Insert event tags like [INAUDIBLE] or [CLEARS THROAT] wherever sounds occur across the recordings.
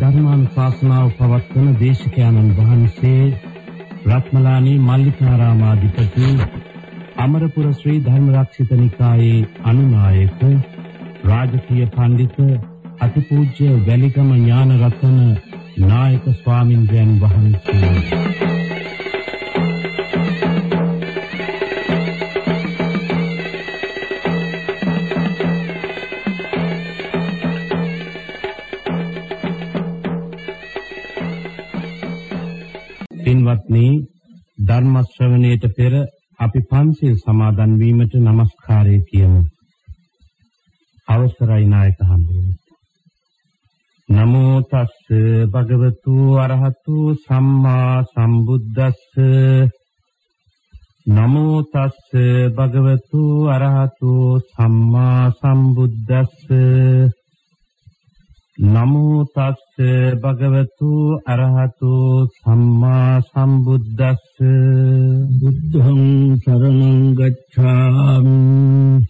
ධර්මානුශාසනාව පවත්වන දේශකයන්න් වහන්සේ රත්මලානී මල්ලිකාරාමාධිපති අමරපුර ශ්‍රී ධර්මරක්ෂිත නිකායේ අනුනායක රාජකීය පඬිත අතිපූජ්‍ය වැලිගම ඥානරත්න නායක ස්වාමින්ද්‍රයන් වහන්සේ පින්වත්නි ධර්ම ශ්‍රවණයට පෙර අපි පන්සිල් සමාදන් වීමට নমස්කාරය කියමු. අවසරයි නායක හඳුනන. නමෝ තස්ස භගවතු අරහතු සම්මා සම්බුද්දස්ස. නමෝ තස්ස භගවතු අරහතු සම්මා සම්බුද්දස්ස. නමෝ තස්ස භගවතු අරහතු සම්මා සම්බුද්දස්ස. බුද්ධං සරණං ගච්ඡාමි.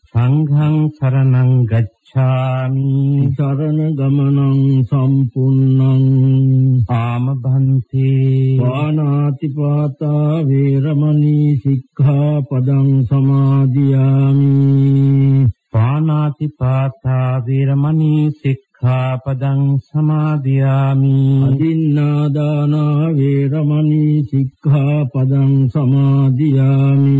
සංඝං සරණං ගච්ඡාමි। සරණ ගමනං සම්පූර්ණං। ආම භන්ති වානාති පාතා වේරමණී සික්ඛාපදං සමාදියාමි। පානාති පාතා වේරමණී සික්ඛාපදං සමාදියාමි। අදින්නා දාන වේරමණී සික්ඛාපදං සමාදියාමි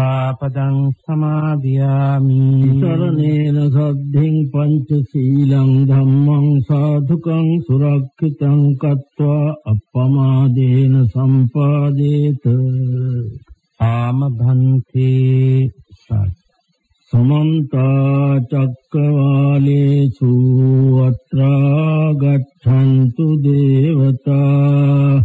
සික්ඛාපදං සමාදියාමි. සරණේන සද්ධින් පංච සීලං ධම්මං සාධුකං සුරක්ෂිතං කତ୍වා අප්පමාදේන සම්පාදේත. ආම භන්ති සත්. සමන්ත චක්කවාලේසු අත්‍රා ගච්ඡන්තු දේවතා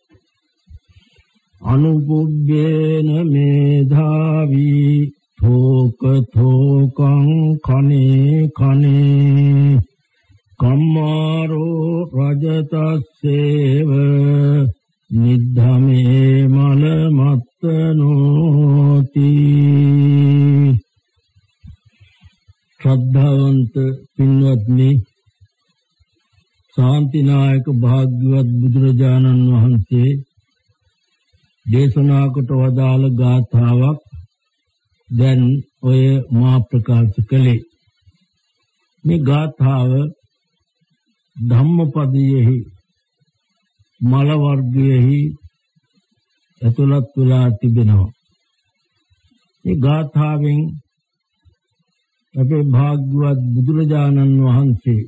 අනුපුබ්බේන මේධාවී thෝක thෝකං කනේ කනේ කම්මාරෝ රජතස්සේව නිද්ධමේ මල මත්තනෝති ශ්‍රද්ධාවන්ත පින්වත්නි ශාන්තිනායක භාග්‍යවත් බුදුරජාණන් වහන්සේ දේශනා කොට වදාළ ගාථාවක් දැන් ඔය මා ප්‍රකාශ කළේ. මේ ගාථාව ධම්මපදයෙහි මල වර්ගයෙහි ඇතුළත් වෙලා තිබෙනවා. මේ ගාථාවෙන් අපේ භාග්‍යවත් බුදුරජාණන් වහන්සේ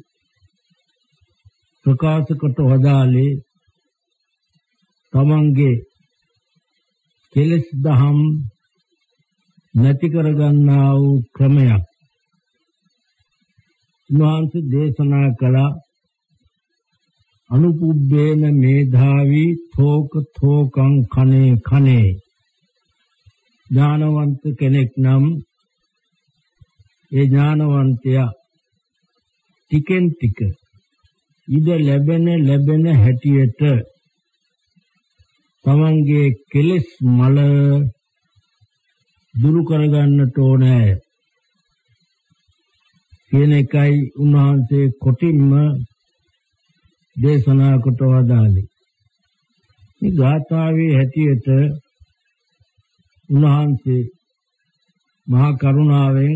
ප්‍රකාශ කොට වදාළේ තමන්ගේ කෙලස් දහම් නැති කරගන්නා වූ ක්‍රමයක්. උන්වහන්සේ දේශනා කළා අනුපුබ්බේන මේධාවි තෝක තෝකං කනේ කනේ. ඥානවන්ත කෙනෙක් නම් ඒ ඥානවන්තයා ටිකෙන් ටික ඉද ලැබෙන ලැබෙන හැටියට තමන්ගේ කෙලෙස් මල දුරු කරගන්නට ඕනේ කියන එකයි උන්වහන්සේ කොටින්ම දේශනා කොට වදාළේ. මේ ගාථාවේ හැටියට උන්වහන්සේ මහා කරුණාවෙන්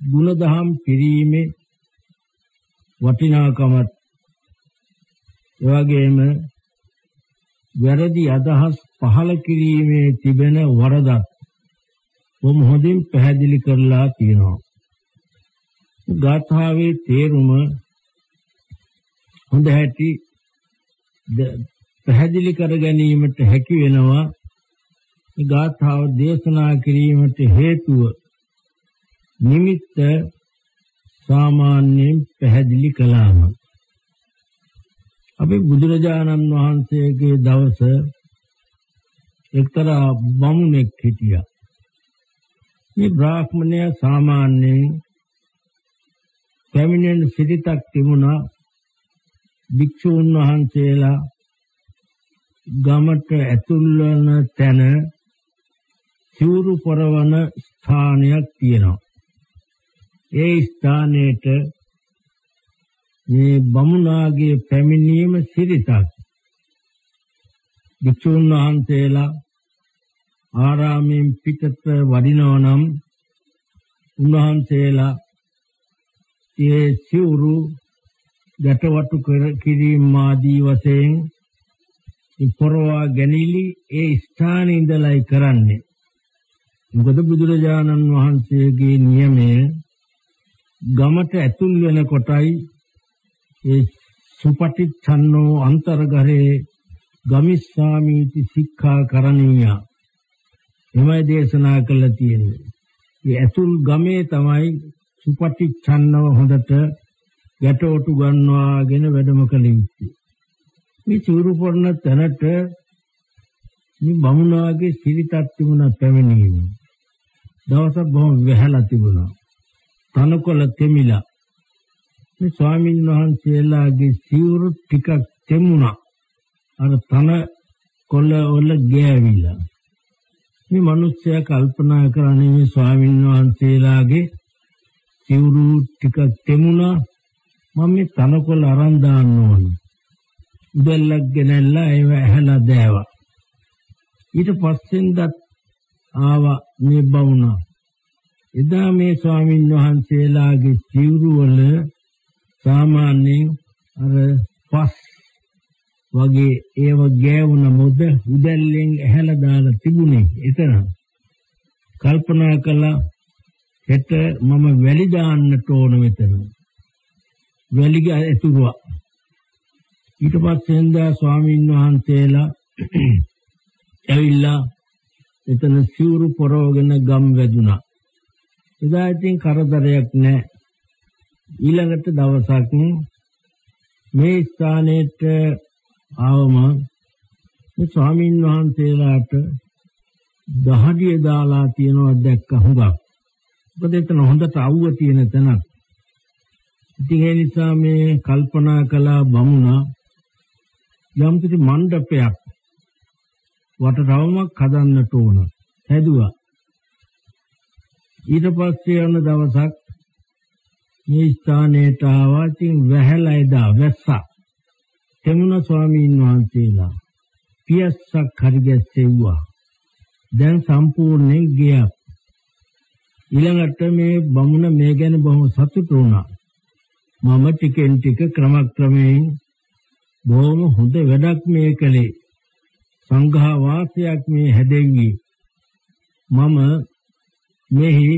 ගුණදහම් පිරීමේ වටිනාකමත් එවැගේම වැරදි අදහස් පහළ කිරීමේ තිබෙන වරදක් බොහොම හොඳින් පැහැදිලි කරලා තියෙනවා. ගාථාවේ තේරුම හොඳ හැටි පැහැදිලි කර ගැනීමට හැකි වෙනවා මේ ගාථාව දේශනා කිරීමට හේතුව නිමිත්ත සාමාන්‍යයෙන් පැහැදිලි කළාම අපි බුදුරජාණන් වහන්සේගේ දවස එක්තරා බමුණෙක් හිටියා මේ බ්‍රාහ්මණය සාමාන්‍යයෙන් පැමිණෙන සිරිතක් තිබුණා භික්ෂූන් වහන්සේලා ගමට ඇතුල් වන තැන සිවුරු පොරවන ස්ථානයක් තියෙනවා. ඒ ස්ථානයේට මේ බමුණාගේ පැමිණීම සිරිතක්. භික්ෂූන් වහන්සේලා ආරාමයෙන් පිටත වඩිනවා නම් උන්වහන්සේලා ඒ සිවුරු ගැටවටු කිරීම ආදී වශයෙන් පොරවා ගැනීමලි ඒ ස්ථානයේ ඉඳලායි කරන්නේ. මොකද බුදුරජාණන් වහන්සේගේ නියමය ගමට ඇතුල් වෙන කොටයි ඒ සුපටිච්ඡන්නෝ අන්තර්ගරේ ගමිස්සාමීති සික්ඛා කරණීය. එමය දේශනා කළා තියෙන්නේ. ඒ ඇතුල් ගමේ තමයි සුපටිච්ඡන්නව හොඳට ගැටෝටු ගන්නවාගෙන වැඩම කළ යුත්තේ. මේ චූරු පොරණ තැනට මේ බමුණාගේ සිරිතක් තිබුණා පැමිණීම. දවසක් බොහොම වැහැලා තිබුණා. තනකොළ තෙමිලා. මේ ස්වාමින් වහන්සේලාගේ සිවුරු ටිකක් තෙමුණා. අර තන කොළ වල ගෑවිලා. මේ මිනිස්සයා කල්පනා කරන්නේ මේ ස්වාමින් වහන්සේලාගේ සිවුරු ටිකක් තෙමුණා මම මේ තනකොළ අරන් දාන්න ඕන. උදැල්ලක් ගෙනල්ලා ඒව ඇහැලා දෑවා. ඊට පස්සෙන්දත් ආවා මේ බවුණා. එදා මේ ස්වාමින් වහන්සේලාගේ සිවුරු වල සාමාන්‍යයෙන් අර පස් වගේ ඒව ගෑවුන මොද උදැල්ලෙන් ඇහැලා දාලා තිබුණේ එතන. කල්පනා කළා හෙට මම වැලි දාන්නට ඕන මෙතන. වැලිග ඇතුරුවා. ඊට පස්සේ එන්දා ස්වාමීන් වහන්සේලා [CLEARS THROAT] ඇවිල්ලා එතන සිවුරු පොරවගෙන ගම් වැදුනා. එදා ඉතින් කරදරයක් නැහැ. ඊළඟට දවසක් මේ ස්ථානෙට ආවම මේ ස්වාමීන් වහන්සේලාට දහඩිය දාලා තියනවා දැක්ක හුඟක්. මොකද එතන හොඳට අවුව තියෙන තැනක්. ඉතින් ඒ නිසා මේ කල්පනා කළා බමුණා යම් කිසි මණ්ඩපයක් වටරවමක් හදන්නට ඕන. හැදුවා. ඊට පස්සේ යන දවසක් මේ ස්ථානයට ආවා. ඉතින් වැහැලා එදා වැස්සා. තෙමුණ ස්වාමීන් වහන්සේලා පියස්සක් හරි ගැස්සෙව්වා. දැන් සම්පූර්ණයෙන් ගියා. ඊළඟට මේ බමුණ මේ ගැන බොහොම සතුටු වුණා. මම ටිකෙන් ටික ක්‍රමක්‍රමයෙන් බොහොම හොඳ වැඩක් මේ කළේ. සංඝා වාසයක් මේ හැදෙව්වේ. මම මෙහි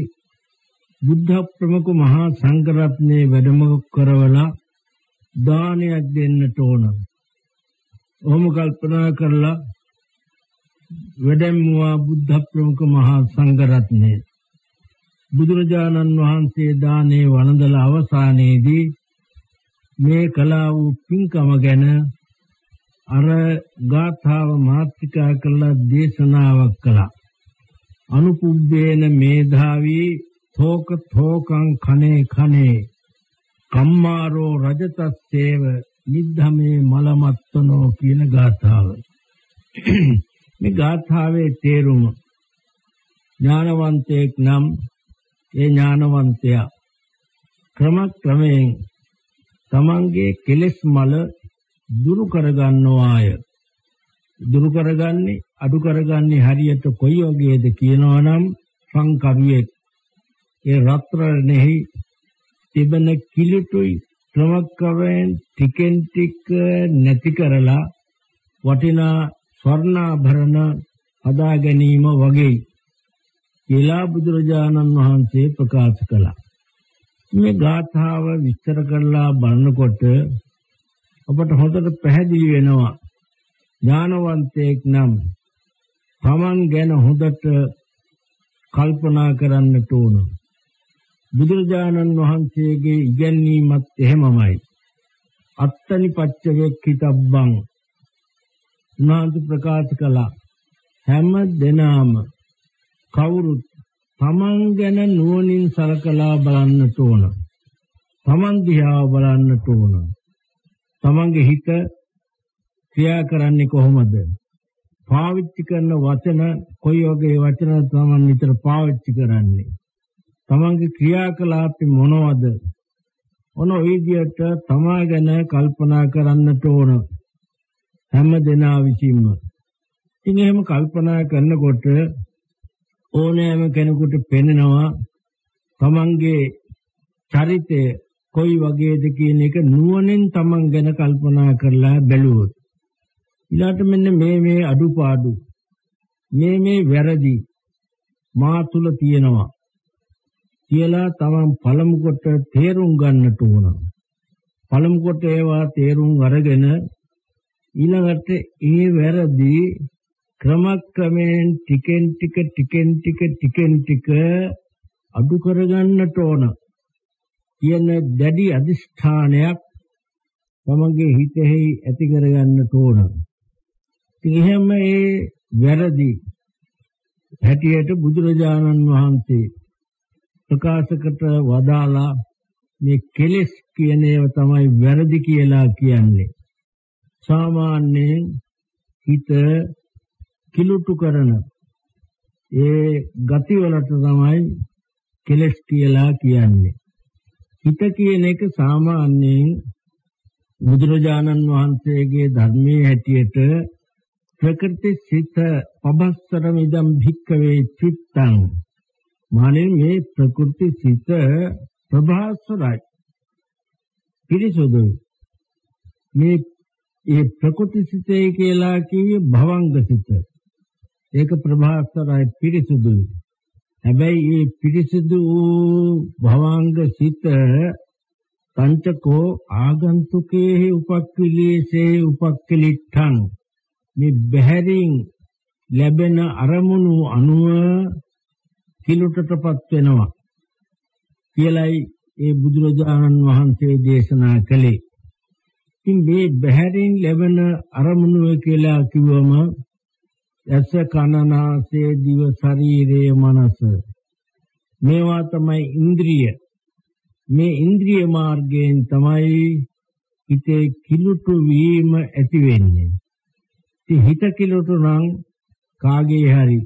බුද්ධ ප්‍රමුඛ මහා සංඝ රත්නයේ වැඩම කරවලා දානයක් දෙන්නට ඕන. ඔහොම කල්පනා කරලා වැඩමුවා බුද්ධ ප්‍රමුඛ මහා සංඝ රත්නයේ බුදුරජාණන් වහන්සේ දානේ වළඳලා අවසානයේදී මේ කලාව පින්කම ගැන අර ගාථාව මාත්‍රිකා කළා දේශනාවක් කළා අනුපුබ්බේන මේධාවී තෝක තෝකං කනේ කනේ. කම්මාරෝ රජතස්සේව නිද්ධමේ මලමත්තනෝ කියන ගාථාව. මේ ගාථාවේ තේරුම ඥානවන්තයෙක් නම් ඒ ඥානවන්තයා ක්‍රම ක්‍රමයෙන් තමන්ගේ කෙලෙස් මල දුරු කරගන්නවාය. දුරු කරගන්නේ අඩු කරගන්නේ හරියට කොයි වගේද කියනවනම් සංකවියෙක් ඒ රත්තරනෙහි තිබෙන කිලුටුයි ක්‍රමක්‍රමයෙන් ටිකෙන් ටික නැති කරලා වටිනා ස්වර්ණාභරණ හදා ගැනීම වගේ කියලා බුදුරජාණන් වහන්සේ ප්‍රකාශ කළා. මේ ගාථාව විස්තර කරලා බලනකොට අපට හොඳට පැහැදිලි වෙනවා ඥානවන්තයෙක් නම් තමන් ගැන හොඳට කල්පනා කරන්නට ඕන. බුදුරජාණන් වහන්සේගේ ඉගැන්වීමත් එහෙමමයි. අත්තනි පච්චවෙක්ඛිතබ්බං උනාන්ත ප්‍රකාශ කළා හැම දිනාම කවුරුත් තමන් ගැන නුවණින් සලකලා බලන්නට ඕන. තමන් දිහා බලන්නට ඕන. තමන්ගේ හිත ක්‍රියා කරන්නේ කොහොමද? පාවිච්චි කරන වචන කොයි වගේ වචන තමන් විතර පාවිච්චි කරන්නේ? තමන්ගේ ක්‍රියාකලාපي මොනවද? ඔන විදියට තමා ගැන කල්පනා කරන්නට ඕන. හැම දෙනා විසින්ම. ඉතින් එහෙම කල්පනා කරනකොට ඕනෑම කෙනෙකුට පෙනෙනවා තමන්ගේ චරිතය කොයි වගේද කියන එක නුවණින් තමන් ගැන කල්පනා කරලා බැලුවොත් ඊළාට මෙන්න මේ මේ අඩුපාඩු මේ මේ වැරදි මා තුල තියෙනවා කියලා තමන් පළමු කොට තේරුම් ගන්නට ඕන පළමු කොට ඒවා තේරුම් අරගෙන ඊළඟට ඒ වැරදි ක්‍රමක්‍රමයෙන් ටිකෙන් ටික ටිකෙන් ටික ටිකෙන් ටික අඩු කරගන්නට ඕන කියන දැඩි අදිෂ්ඨානයක් තමගේ හිතෙහි ඇති කරගන්නට ඕන. එහෙම ඒ වැරදි හැටියට බුදුරජාණන් වහන්සේ ප්‍රකාශකට වදාලා මේ කෙලෙස් කියන ඒවා තමයි වැරදි කියලා කියන්නේ. සාමාන්‍යයෙන් හිත කිලුටු කරන ඒ ගතිවලට තමයි කෙලස් කියලා කියන්නේ. හිත කියන එක සාමාන්‍යයෙන් බුදුරජාණන් වහන්සේගේ ධර්මයේ හැටියට ප්‍රකෘති සිත පබස්සර මිදම් භික්කවේ චිත්තං මානේ මේ ප්‍රකෘති සිත ප්‍රභාස්වරයි පිරිසුදුයි මේ ඒ ප්‍රකෘති සිතේ කියලා කියේ භවංග සිත. ඒක ප්‍රභාස්වරයි පිරිසුදුයි. හැබැයි මේ පිරිසුදු භවංග සිත තංචකෝ ආගන්තුකේහි උපක්ඛිලීසේ උපක්ඛිලිට්ඨං. මේ බහැරින් ලැබෙන අරමුණු අනුව කිලුටටපත් වෙනවා. කියලයි ඒ බුදුරජාණන් වහන්සේ දේශනා කළේ. ඉතින් මේ බහැරින් ලැබෙන අරමුණු කියලා කිව්වම ඇස කන නාසය දිව ශරීරය මනස. මේවා තමයි ඉන්ද්‍රිය. මේ ඉන්ද්‍රිය මාර්ගයෙන් තමයි හිතේ කිලුටු වීම ඇති වෙන්නේ. ඉතින් හිත කිලුටු නම් කාගේ හරි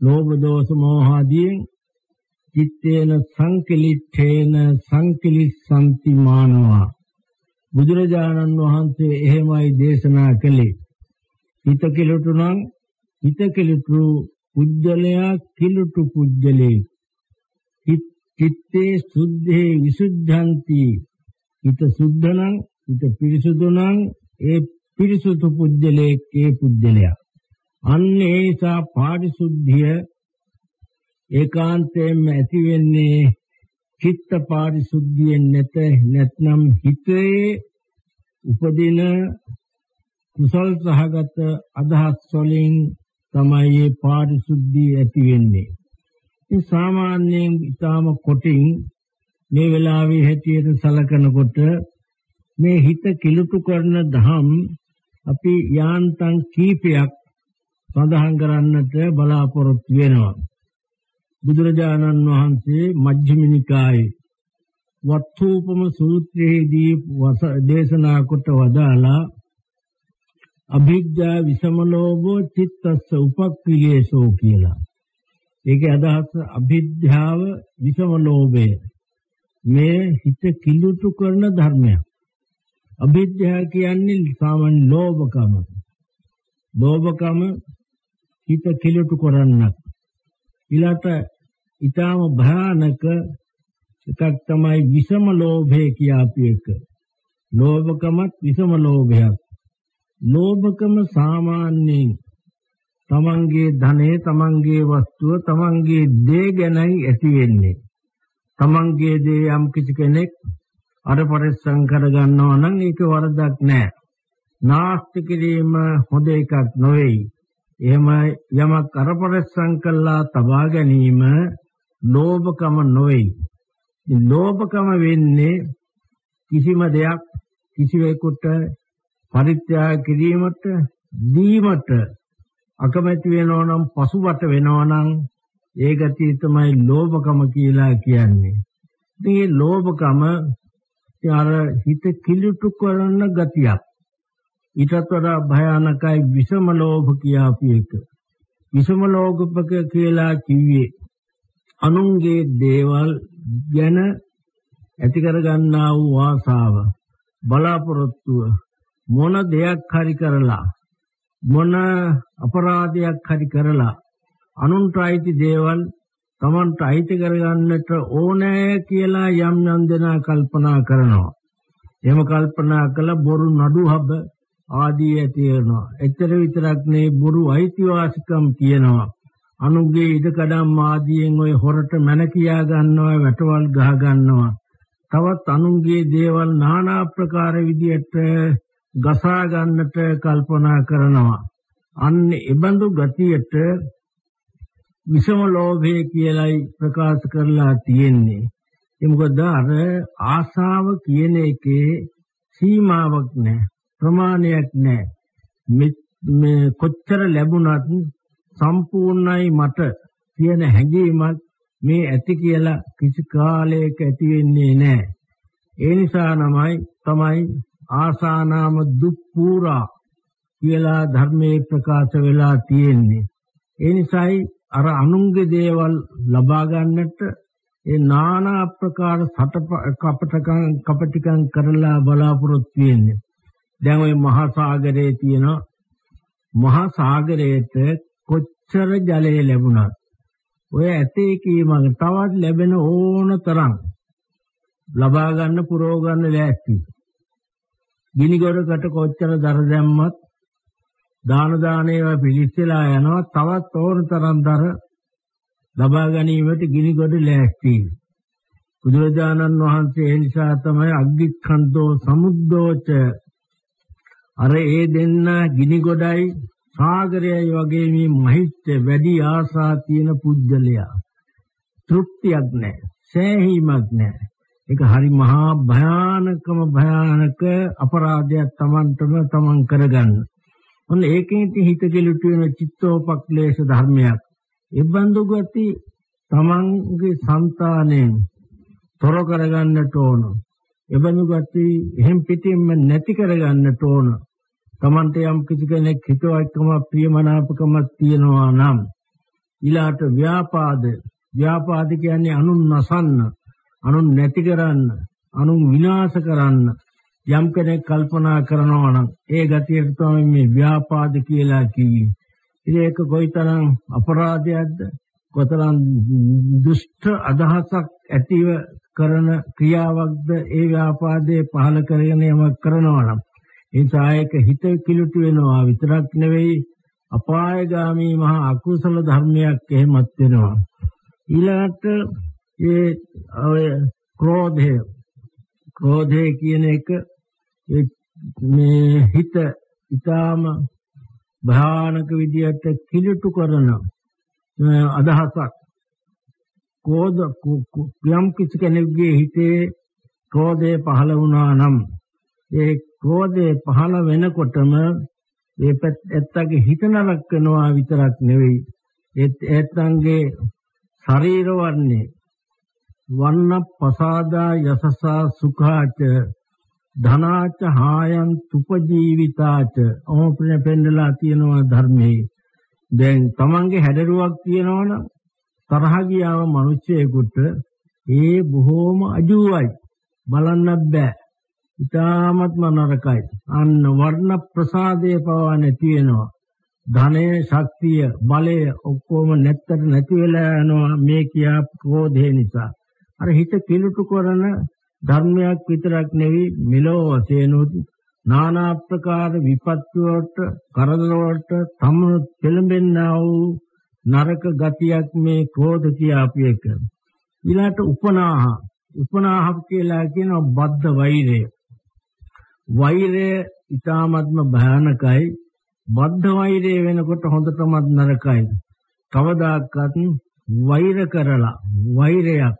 ලෝභ දෝෂ මෝහ ආදී චිත්තේන සංකලිට්ඨේන සංකලිස්සන්ති මානවා. බුදුරජාණන් වහන්සේ එහෙමයි දේශනා කළේ. හිත කිලුටු නම් හිත කිලුටු පුජ්‍යලයා කිලුටු පුජ්‍යලේ. චිත්තේ සුද්ධේ විසුද්ධಂತಿ හිත සුද්ධ නම් හිත පිරිසුදු නම් ඒ පිරිසුදු පුජ්‍යලේ ඒ පුජ්‍යලයා. අන්න ඒසා පාරිශුද්ධිය ඒකාන්තයෙන්ම ඇති වෙන්නේ චිත්ත පාරිශුද්ධියෙන් නැත නැත්නම් හිතේ උපදින කුසල් සහගත අදහස් වලින් තමයි මේ පාරිශුද්ධිය ඇති වෙන්නේ. ඒ සාමාන්‍යයෙන් ඊටාම කොටින් මේ වෙලාවේ හැටියට සලකනකොට මේ හිත කිලුටු කරන දහම් අපි යාන්තම් කීපයක් සඳහන් කරන්නට බලාපොරොත්තු වෙනවා. බුදුරජාණන් වහන්සේ මජ්ක්‍ධිම නිකායේ වත්ථූපම සූත්‍රයේදී දේශනා කොට වදාලා අභිජ්ජා විසමලෝභෝ චිත්තස්ස උපක්ඛිලේසෝ කියලා. ඒකේ අදහස අභිජ්ජාව විසමලෝභය. මේ හිත කිලුටු කරන ධර්මයක්. අභිජ්ජා කියන්නේ සාමාන්‍ය ලෝභකම. ලෝභකම හිත කිලුටු කරන්නක්. ඊළාට ඊටාම භයානක එකක් තමයි විසම ලෝභය කියාපු එක. ලෝභකමත් විසම ලෝභයක්. ලෝභකම සාමාන්‍යයෙන් තමන්ගේ ධනෙ තමන්ගේ වස්තුව තමන්ගේ දේ ගැනයි ඇති වෙන්නේ. තමන්ගේ දේ යම් කිසි කෙනෙක් අර පරිස්සම් කර ගන්නවා නම් ඒක වරදක් නෑ. නාස්ති කිරීම හොඳ එකක් නොවේයි. එහෙම යමක් අරපරස්සම් කළා තබා ගැනීම ලෝභකම නොවේ. ලෝභකම වෙන්නේ කිසිම දෙයක් කිසිවෙකුට පරිත්‍යාග කිරීමට දීමට අකමැති වෙනවා නම් පසුබට වෙනවා නම් ඒ ගතිය තමයි ලෝභකම කියලා කියන්නේ. ඉතින් මේ ලෝභකම අර හිත කිලුටු කරන ගතියක්. ඊටත් වඩා භයානකයි විෂම ලෝභ කියාපු එක. විෂම ලෝභක කියලා කිව්වේ අනුන්ගේ දේවල් ගැන ඇති කර ගන්නා වූ ආසාව බලාපොරොත්තුව මොන දෙයක් හරි කරලා මොන අපරාධයක් හරි කරලා අනුන්ට අයිති දේවල් තමන්ට අයිති කරගන්නට ඕනෑ කියලා යම් යම් දෙනා කල්පනා කරනවා. එහෙම කල්පනා කළ බොරු නඩු හබ ආදී ඇති වෙනවා. එතර විතරක් නේ බොරු අයිතිවාසිකම් කියනවා. අනුගේ ඉදකඩම් ආදියෙන් ඔය හොරට මන කියා ගන්නවා වැටවල් ගහ ගන්නවා. තවත් අනුන්ගේ දේවල් নানা ආකාර විදියට ගසා ගන්නට කල්පනා කරනවා. අන්න ඒබඳු ගතියට විෂම ලෝභය කියලයි ප්‍රකාශ කරලා තියෙන්නේ. ඒ මොකද අර ආසාව කියන එකේ සීමාවක් නැහැ. ප්‍රමාණයක් නැහැ. මේ කොච්චර ලැබුණත් සම්පූර්ණයි මට කියන හැඟීමක් මේ ඇති කියලා කිසි කාලයක ඇති වෙන්නේ නැහැ. ඒ නිසා නමයි තමයි ආසානාම දුප්පූරා කියලා ධර්මයේ ප්‍රකාශ වෙලා තියෙන්නේ. ඒ නිසායි අර අනුන්ගේ දේවල් ලබා ගන්නට ඒ নানা ආකාර සට කපටකම් කපටිකම් කරලා බලාපොරොත්තු වෙන්නේ. දැන් ওই මහා සාගරයේ තියෙන මහා සාගරයට කොච්චර ජලය ලැබුණත් ඔය ඇතේ කීමක තවත් ලැබෙන ඕන තරම් ලබා ගන්න පුරව ගන්න ලෑස්ති. ගිනිගොඩකට කොච්චර දර දැම්මත් දාන දානේවා පිළිස්සලා යනවා තවත් ඕන තරම් දර ලබා ගැනීමට ගිනිගොඩ ලෑස්ති. බුදුරජාණන් වහන්සේ ඒ නිසා තමයි අග්ගික්ඛන්තෝ සමුද්දෝච අර ඒ දෙන්න ගිනි ගොඩයි සාගරයයි වගේ මේ මහිත්‍ය වැඩි ආසා තියෙන පුජ්‍යලයා තෘප්තියක් නැහැ සෑහීමක් නැහැ ඒක හරි මහා භයානකම භයානක අපරාධයක් Tamanටම Taman කරගන්න. ඔන්න ඒකෙන් හිත කෙලුට වෙන චිත්තෝපක්ලේශ ධර්මයක්. ඒ බඳු ගති Tamanගේ సంతාණයෙන් තොර කරගන්නට ඕන. එබඳු ගති එහෙම් පිටින්ම නැති කරගන්නට ඕන. Tamante යම් කිසි කෙනෙක් හිතවත්කම ප්‍රියමනාපකමක් තියනවා නම් ඊළාට ව්‍යාපාද ව්‍යාපාද කියන්නේ අනුන් නසන්න අනුන් නැති කරන්න අනුන් විනාශ කරන්න යම් කෙනෙක් කල්පනා කරනවා නම් ඒ ගතියට තමයි මේ ව්‍යාපාද කියලා කිව්වේ. ඉතින් ඒක කොයිතරම් අපරාධයක්ද? කොතරම් දුෂ්ට අදහසක් ඇතිව කරන ක්‍රියාවක්ද ඒ ව්‍යාපාදයේ පහල කරගෙන යමක් කරනවා නම් ඒ සායක හිත කිලුට වෙනවා විතරක් නෙවෙයි අපායগামী මහා අකුසල ධර්මයක් එහෙමත් වෙනවා. ඊළඟට ඒ ඔය ක්‍රෝධය. ක්‍රෝධය කියන එක මේ හිත ඊටාම භයානක විදියට කිලුට කරන අදහසක්. කෝධ යම් කිසි කෙනෙකුගේ හිතේ ක්‍රෝධය පහළ වුණා නම් ඒ ක්‍රෝධය පහළ වෙනකොටම ඒ ඇත්තගේ හිත නරක වෙනවා විතරක් නෙවෙයි. ඒත් ඇත්තන්ගේ ශරීර වර්ණේ වන්න පසාදා යසසා සුඛාච ධනාච හායන් තුපජීවිතාච ඕප්‍රේ පෙන්නලා තියෙනවා ධර්මයේ. දැන් තමන්ගේ හැඩරුවක් තියෙනවනම් තරහ ගියාව මිනිස්සෙකුට ඒ බොහෝම අජුවයි. බලන්නත් බෑ. ඊටාත්ම නරකයි අන්න වර්ණ ප්‍රසාදයේ පවා නැති වෙනවා ධනය ශක්තිය බලය ඔක්කොම නැත්තර නැති වෙලා යනවා මේ කියා ක්‍රෝධය නිසා අර හිත පිළිටු කරන ධර්මයක් විතරක් නෙවෙයි මෙලෝ වශයෙන් නානා ප්‍රකාර විපත්ති වලට කරදර වලට තම පෙළඹෙන්නා වූ නරක ගතියක් මේ ක්‍රෝධ කියාපු එක. ඊළාට උපනාහ උපනාහ කියලා කියන බද්ධ වෛරය. වෛරය ඊ타ත්ම භයානකයි. බද්ධ වෛරය වෙනකොට හොඳටම නරකයි. කවදාකවත් වෛර කරලා වෛරයක්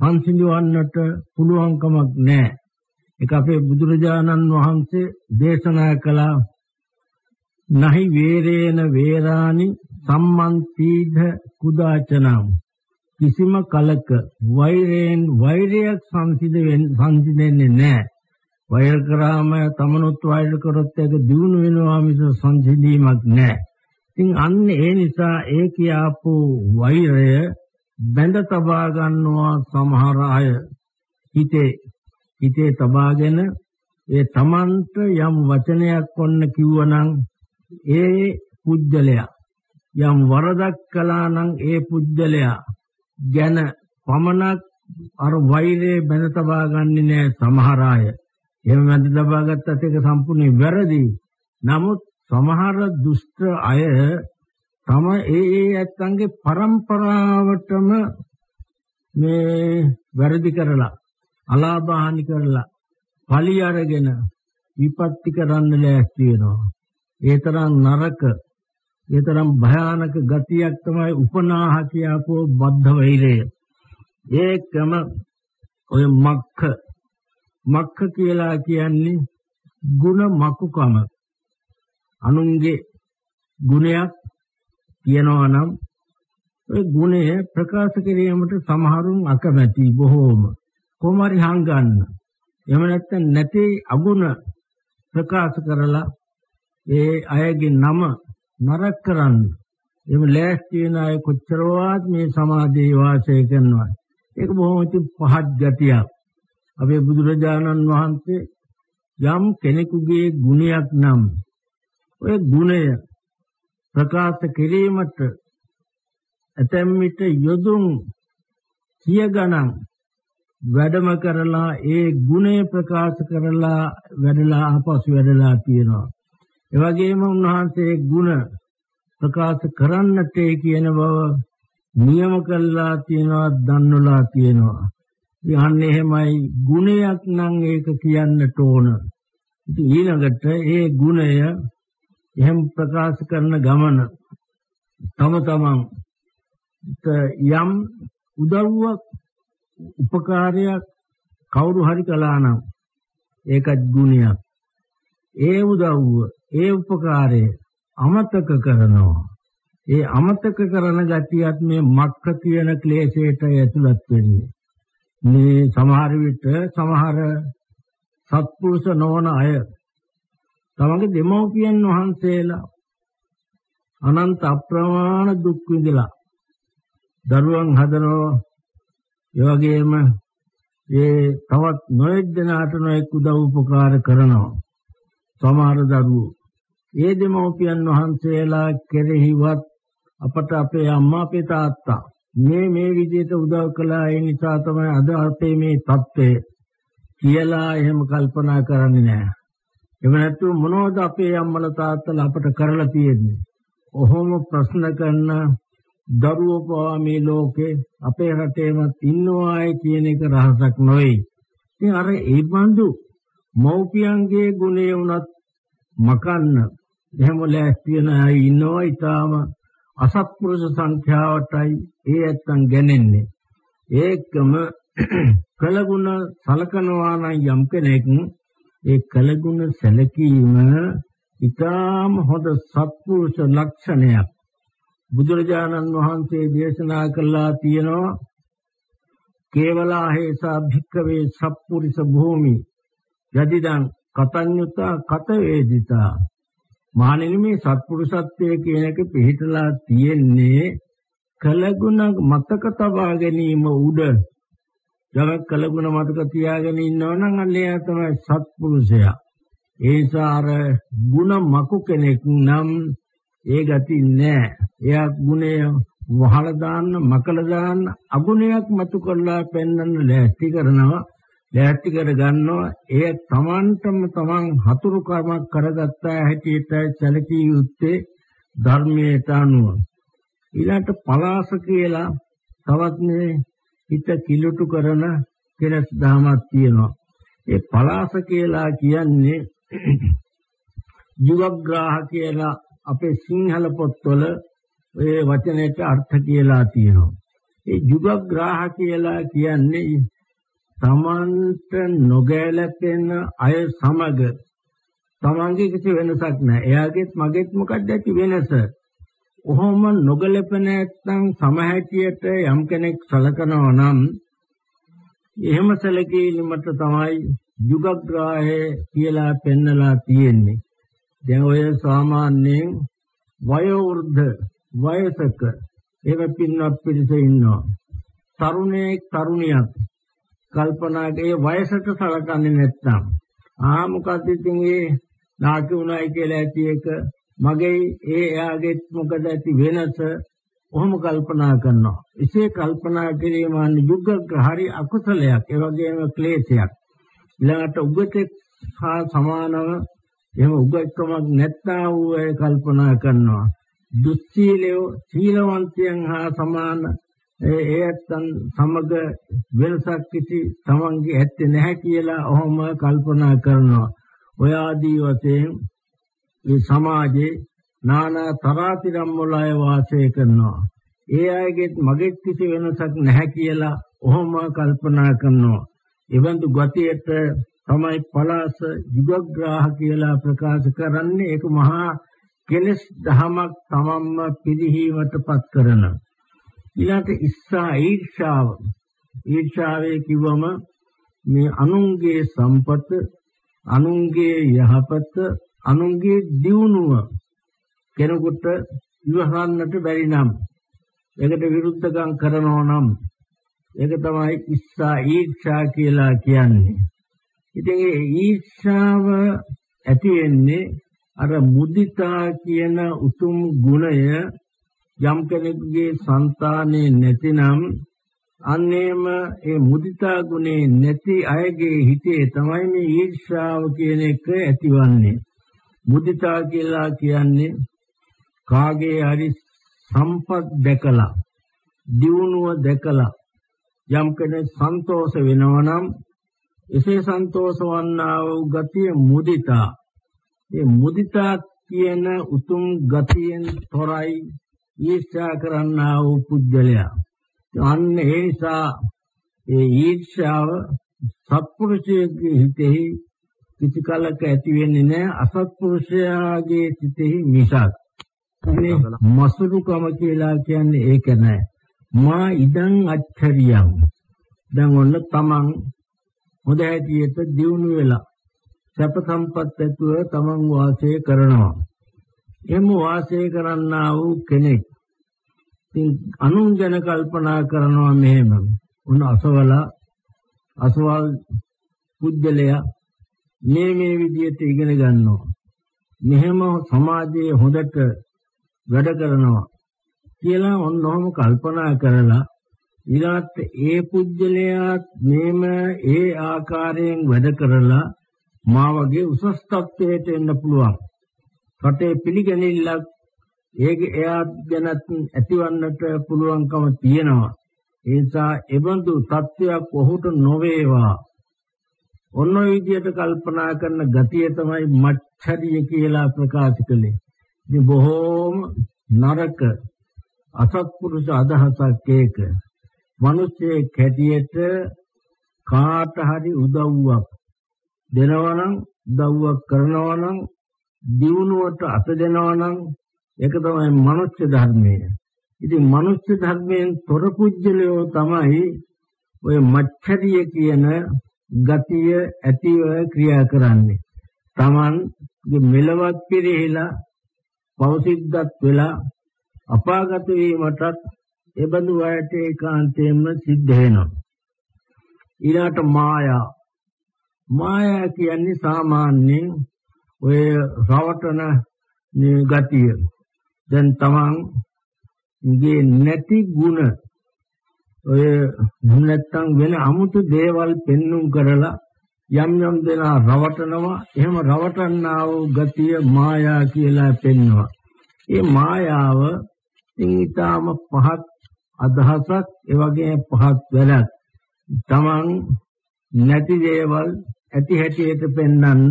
සංසිඳවන්නට පුළුවන්කමක් නැහැ. ඒක අපේ බුදුරජාණන් වහන්සේ දේශනා කළා නහි වේරේන වේරානි සම්මන්තිධ කුදාචනම් කිසිම කලක වෛරයෙන් වෛරයක් සංසිඳෙන්නේ නැහැ. වෛර කරාම තමනුත් වෛර කරොත් ඒක දිනු වෙනවා මිස සංසිඳීමක් නැහැ. ඉතින් අන්න ඒ නිසා ඒ කියාපු වෛරය බැඳ තබා ගන්නවා සමහර අය හිතේ හිතේ තබාගෙන ඒ තමන්ට යම් වචනයක් ඔන්න කිව්වනම් ඒ පුජ්‍යලයා යම් වරදක් කළා නම් ඒ පුජ්‍යලයා ගැන පමණක් අර වෛරය බැඳ තබා ගන්නේ නැහැ සමහර අය. එහෙම බැඳ තබා ගත්තත් ඒක සම්පූර්ණ වැරදි. නමුත් සමහර දුෂ්ට අය තම ඒ ඒ ඇත්තන්ගේ પરම්පරාවටම මේ වැරදි කරලා අලාභහානි කරලා පලි අරගෙන විපත්ති කරන්න ලෑස්ති වෙනවා. ඒ තරම් නරක ඒ තරම් භයානක ගතියක් තමයි උපනාහ කියපෝ බද්ධ වෛරය. ඒකම ඔය මක්ඛ මක්ඛ කියලා කියන්නේ ಗುಣ මකුකම. අනුන්ගේ ගුණයක් තියනවා නම් ඒ ගුණය ප්‍රකාශ කිරීමට සමහරුන් අකමැති බොහෝම. කොමාරි හංගන්න. එහෙම නැත්නම් නැති අගුණ ප්‍රකාශ කරලා ඒ අයගේ නම නරක කරන්න. එහෙම ලෑස්ති වෙන අය කොච්චරවත් මේ සමාධියේ වාසය කරනවා ඒක බොහොම පහත් ගතියක්. අපේ බුදුරජාණන් වහන්සේ යම් කෙනෙකුගේ ගුණයක් නම් ඔය ගුණය ප්‍රකාශ කිරීමට ඇතැම් විට යොදුන් සිය ගණන් වැඩම කරලා ඒ ගුණය ප්‍රකාශ කරලා වැඩලා ආපසු වැඩලා තියෙනවා. ඒ වගේම උන්වහන්සේ ගුණ ප්‍රකාශ කරන්නට කියන බව නියම කළා තියෙනවා දන්වලා තියෙනවා. යන්නේ එහෙමයි ගුණයක් නම් ඒක කියන්නට ඕන. ඉතින් ඊළඟට ඒ ගුණය එහෙම ප්‍රකාශ කරන ගමන තම තමන් යම් උදව්වක් උපකාරයක් කවුරු හරි කළා නම් ඒකත් ගුණයක්. ඒ උදව්ව ඒ උපකාරය අමතක කරනවා. ඒ අමතක කරන ගතියත් මේ මක්ක කියන ක්ලේශයට ඇතුළත් වෙන්නේ. මේ සමහර විට සමහර සත්පුරුෂ නොවන අය තමගේ දෙමව්පියන් වහන්සේලා අනන්ත අප්‍රමාණ දුක් විඳලා දරුවන් හදනවා. ඒ වගේම ඒ තවත් නොයෙක් දෙනාට නොයෙක් උදව් උපකාර කරනවා. සමහර දරුවෝ. ඒ දෙමව්පියන් වහන්සේලා කෙරෙහිවත් අපට අපේ අම්මා අපේ තාත්තා මේ මේ විදිහට උදව් කළා ඒ නිසා තමයි අද අපේ මේ தත්ත්වය කියලා එහෙම කල්පනා කරන්නේ නැහැ. එහෙම නැත්නම් මොනවද අපේ අම්මලා තාත්තලා අපට කරලා තියෙන්නේ? ඔහොම ප්‍රශ්න කරන දරුවෝ පවා මේ ලෝකේ අපේ රටේම ඉන්නවායි කියන එක රහසක් නොවේ. ඉතින් අර ඒ බඳු මෞපියන්ගේ ගුණය වුණත් මකන්න එහෙම ලෑස්ති වෙන අය ඉන්නවා ඊටාම අසත්පුරුෂ සංඛ්‍යාවටයි ඒ ඇත්තන් ගැනෙන්නේ. ඒකම [CLEARS THROAT] කලගුණ සලකනවා නම් යම් කෙනෙක් ඒ කලගුණ සැලකීම ඊටාම හොඳ සත්පුරුෂ ලක්ෂණයක්. බුදුරජාණන් වහන්සේ දේශනා කළා තියෙනවා කේවලා හේසා භික්කවේ සප්පුරිස භූමි යදිදං කතඤ්ඤුතා කත වේදිතා මහණෙනි මේ සත්පුරුෂත්වයේ කියන එක පිළිහිටලා තියෙන්නේ කලගුණ මතක තබා ගැනීම උඩ. යමක් කලගුණ මතක තියාගෙන ඉන්නවනම් අන්නේ තමයි සත්පුරුෂයා. ඒසාර ಗುಣ මකු කෙනෙක් නම් ඒ ගති නෑ. එයා ගුණය වහලා දාන්න මකල දාන්න අගුණයක් මතු කරලා පෙන්වන්න ලෑස්ති කරනවා. ලෑස්ති කර ගන්නවා ඒ තමන්ටම තමන් හතුරු කර්මයක් කරගත්තා හැටියට සැලකිය යුත්තේ ධර්මයට අනුව. ඊළඟට පලාස කියලා තවත් මේ හිත කිලුටු කරන කෙලස් දහමක් තියෙනවා. ඒ පලාස කියලා කියන්නේ යුගග්‍රාහ කියලා අපේ සිංහල පොත්වල ඔය වචනයට අර්ථ කියලා තියෙනවා. ඒ යුගග්‍රාහ කියලා කියන්නේ තමන්ට නොගැලපෙන අය සමග තමන්ගේ කිසි වෙනසක් නැහැ. එයාගෙත් මගෙත් මොකක්ද ඇති වෙනස? ඔහොම නොගැලපෙන නැත්නම් සමහැටියට යම් කෙනෙක් සලකනවා නම් එහෙම සැලකීමට තමයි යුගග්‍රාහය කියලා පෙන්නලා තියෙන්නේ. දැන් ඔය සාමාන්‍යයෙන් වයෝවෘද්ධ වයසක එහෙම පින්වත් පිරිස ඉන්නවා. තරුණයෙක් තරුණියක් කල්පනාගේ වයසට සලකන්නේ නැත්නම් ආ මොකද ඉතින් ඒ නාකි උනායි කියලා ඇති එක මගේ ඒ එයාගෙත් මොකද ඇති වෙනස ඔහොම කල්පනා කරනවා. එසේ කල්පනා කිරීම යුගක හරි අකුසලයක් ඒ වගේම ක්ලේශයක්. ඊළඟට උගතෙක් හා සමානව එහෙම උගත්කමක් නැත්තා වූ අය කල්පනා කරනවා. දුස්සීලයෝ සීලවන්තයන් හා සමාන ඒ ඇත්තන් සමග වෙනසක් කිසි තමන්ගේ ඇත්තේ නැහැ කියලා ඔහොම කල්පනා කරනවා. ඔය ආදී වශයෙන් මේ සමාජේ නානා තරාතිරම් වල අය වාසය කරනවා. ඒ අයගෙත් මගෙත් කිසි වෙනසක් නැහැ කියලා ඔහොම කල්පනා කරනවා. එවන්තු ගතියට තමයි පලාස යුගග්‍රාහ කියලා ප්‍රකාශ කරන්නේ ඒක මහා කෙලස් දහමක් තමම්ම පිළිහීමටපත් කරනවා. ඊළඟට ඉස්සා ඊර්ෂාව ඊර්ෂාවේ කිව්වම මේ අනුන්ගේ සම්පත අනුන්ගේ යහපත අනුන්ගේ දියුණුව කෙනෙකුට ඉවහන්නට බැරි නම් ඒකට විරුද්ධකම් කරනවා නම් ඒක තමයි ඉස්සා ඊර්ෂා කියලා කියන්නේ. ඉතින් ඒ ඊර්ෂාව ඇති වෙන්නේ අර මුදිතා කියන උතුම් ගුණය යම් කෙනෙකුගේ సంతානේ නැතිනම් අන්නේම ඒ මුදිතා ගුණේ නැති අයගේ හිතේ තමයි මේ ඊර්ෂ්‍යාව කියන එක ඇතිවන්නේ මුදිතා කියලා කියන්නේ කාගේ හරි සම්පත් දැකලා දියුණුව දැකලා යම් කෙනෙක් සන්තෝෂ වෙනවා නම් එසේ සන්තෝෂ වන්නා වූ ගතිය මුදිතා. ඒ මුදිතා කියන උතුම් ගතියෙන් තොරයි ඊර්ෂ්‍යා කරන්නා වූ පුජ්‍යලයා. අන්න ඒ නිසා ඒ ඊර්ෂ්‍යාව සත්පුරුෂයෙකුගේ හිතෙහි කිසි කලක ඇති වෙන්නේ නැහැ අසත්පුරුෂයාගේ සිතෙහි මිසක්. මේ මසුරුකම කියලා කියන්නේ ඒක නෑ. මා ඉදං අච්චරියං. දැන් ඔන්න තමන් හොඳ හැටියට දියුණු වෙලා සැප සම්පත් ඇතුව තමන් වාසය කරනවා. එම වාසය කරන්නා වූ කෙනෙක් ඉතින් අනුන් ගැන කල්පනා කරනවා මෙහෙම. උන් අසවල අසවල් පුද්ගලයා මේ මේ විදිහට ඉගෙන ගන්නවා. මෙහෙම සමාජයේ හොඳට වැඩ කරනවා කියලා ඔන්නෝම කල්පනා කරලා ඊළාත් ඒ පුජ්‍යලයාත් මේම ඒ ආකාරයෙන් වැඩ කරලා මා වගේ උසස් තත්ත්වයට එන්න පුළුවන්. රටේ පිළිගැනිල්ලක් ඒක එයා ගැනත් ඇතිවන්නට පුළුවන්කම තියෙනවා. ඒ නිසා එබඳු තත්ත්වයක් ඔහුට නොවේවා. ඔන්න ඔය විදිහට කල්පනා කරන ගතිය තමයි මච්ඡරිය කියලා ප්‍රකාශ කළේ. ඉතින් බොහෝම නරක අසත්පුරුෂ අදහසක් ඒක. මිනිස්සේ කැටියට කාට හරි උදව්වක් දෙනවා නම් උදව්වක් කරනවා නම් දිනුවට අත දෙනවා නම් ඒක තමයි මනුෂ්‍ය ධර්මය. ඉතින් මනුෂ්‍ය ධර්මයෙන් තොර පුජ්‍යලයෝ තමයි ඔය මච්ඡරිය කියන ගතිය ඇතිව ක්‍රියා කරන්නේ. Taman මෙලවත් පිළිහිලා පෞසිද්ධත් වෙලා අපාගත වීමටත් එබඳු අයට ඒකාන්තයෙන්ම සිද්ධ වෙනවා. ඊළාට මායා මායා කියන්නේ සාමාන්‍යයෙන් ඔය රවටන ගතිය. දැන් තමන්ගේ නැති ಗುಣ ඔය නැත්තම් වෙන 아무ත දේවල් පෙන්눔 කරලා යම් යම් දෙනා රවටනවා එහෙම රවටන්නා වූ ගතිය මායා කියලා පෙන්නවා. ඒ මායාව ඊටාම පහත් අදහසක් ඒ වගේ පහත් වැඩක්. තමන් නැති දේවල් ඇති හැටියට පෙන්වන්න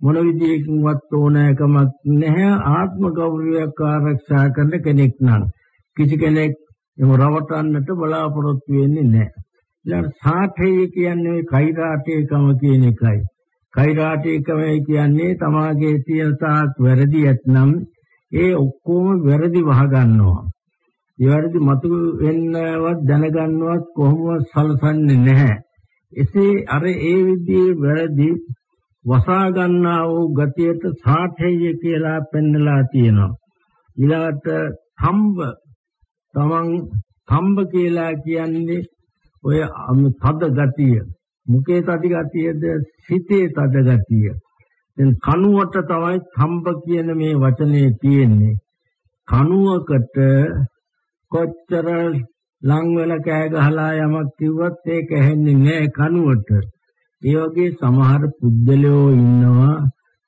මොන විදියකින්වත් ඕනෑකමක් නැහැ ආත්ම ගෞරවයක් ආරක්ෂා කරන කෙනෙක් නම් කිසි කෙනෙක් එම රවටන්නට බලාපොරොත්තු වෙන්නේ නැහැ. ඊළඟ සාඨය කියන්නේ කෛරාටේකම කියන එකයි. කෛරාටේකම කියන්නේ තමාගේ තියෙන තාක් වැරදි ඇතනම් ඒ ඔක්කොම වැරදි වහ ගන්නවා. ඒ වැරදි මතු වෙන්නවත් දැනගන්නවත් කොහොමවත් සලසන්නේ නැහැ. එසේ අර ඒ විදිහේ වැරදි වසා ගන්නා වූ ගතියට සාඨය කියලා පෙන්නලා තියෙනවා. ඊළාට සම්බ තමන් සම්බ කියලා කියන්නේ ඔය තද ගතිය. මුකේ තද ගතියද සිතේ තද ගතිය. දැන් කනුවට තමයි සම්බ කියන මේ වචනේ තියෙන්නේ. කනුවකට කොච්චර ලං වෙලා කෑ ගහලා යමක් කිව්වත් ඒක ඇහෙන්නේ නැහැ කනුවට. ඒ වගේ සමහර පුද්ගලයෝ ඉන්නවා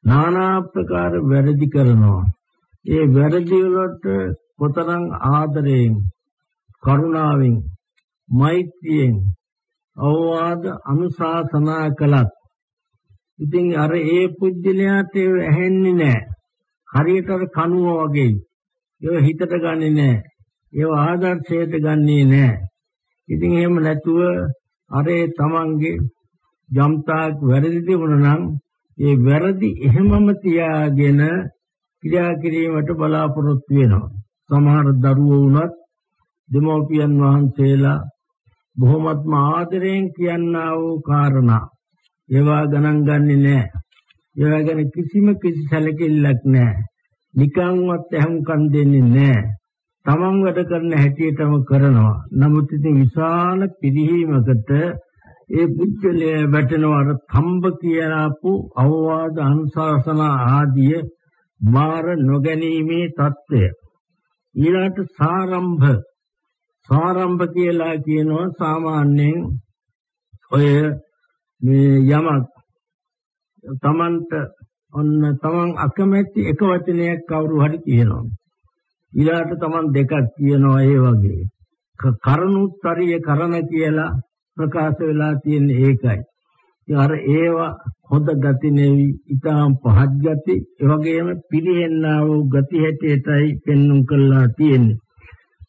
নানা ආකාර වැරදි කරනවා. ඒ වැරදි වලට කොතරම් ආදරයෙන් කරුණාවෙන් මෛත්‍රියෙන් අවවාද අනුශාසනා කළත් ඉතින් අර ඒ පුජ්‍යලයාට ඇහෙන්නේ නැහැ. හරියට අර කනුව වගේ. ඒක හිතට ගන්නෙ නැහැ. ඒව ආදර්ශයට ගන්නෙ නැහැ. ඉතින් එහෙම නැතුව අර තමන්ගේ යම්තාක් වැරදි තිබුණා නම් ඒ වැරදි එහෙමම තියාගෙන ක්‍රියා කිරීමට බලාපොරොත්තු වෙනවා. සමහර දරුවෝ වුණත් දෙමෝපියන් වහන්සේලා බොහොමත්ම ආදරයෙන් කියනා වූ කාරණා ඒවා ගණන් ගන්නේ නැහැ. ඒවා ගැන කිසිම කිසි සැලකිල්ලක් නැහැ. නිකන්වත් එහෙම්කම් දෙන්නේ නැහැ. තමන් වැඩ කරන හැටියටම කරනවා. නමුත් ඉතින් විශාල පිළිහිමකට ඒ පුද්ගලයා වැටෙනවා අර තම්බ කියලාපු අවවාද අනුශාසන ආදී මාර නොගැනීමේ తত্ত্বය ඊළාට සාරම්භ. සාරම්භ කියලා කියනවා සාමාන්‍යයෙන් ඔය මේ යමක්. තමන්ට ඔන්න තමන් අකමැති එක වචනයක් කවුරු හරි කියනවා. ඊළාට තමන් දෙකක් කියනවා ඒ වගේ. කරුණුත්තරිය කරන කියලා ප්‍රකාශ වෙලා තියෙන්නේ ඒකයි. අර ඒවා හොඳ ගති නෙවි, ඊටාම් පහත් ගති, ඒ වගේම පිළිහෙන්නා වූ ගති හැටියටයි පෙන්눔 කරලා තියෙන්නේ.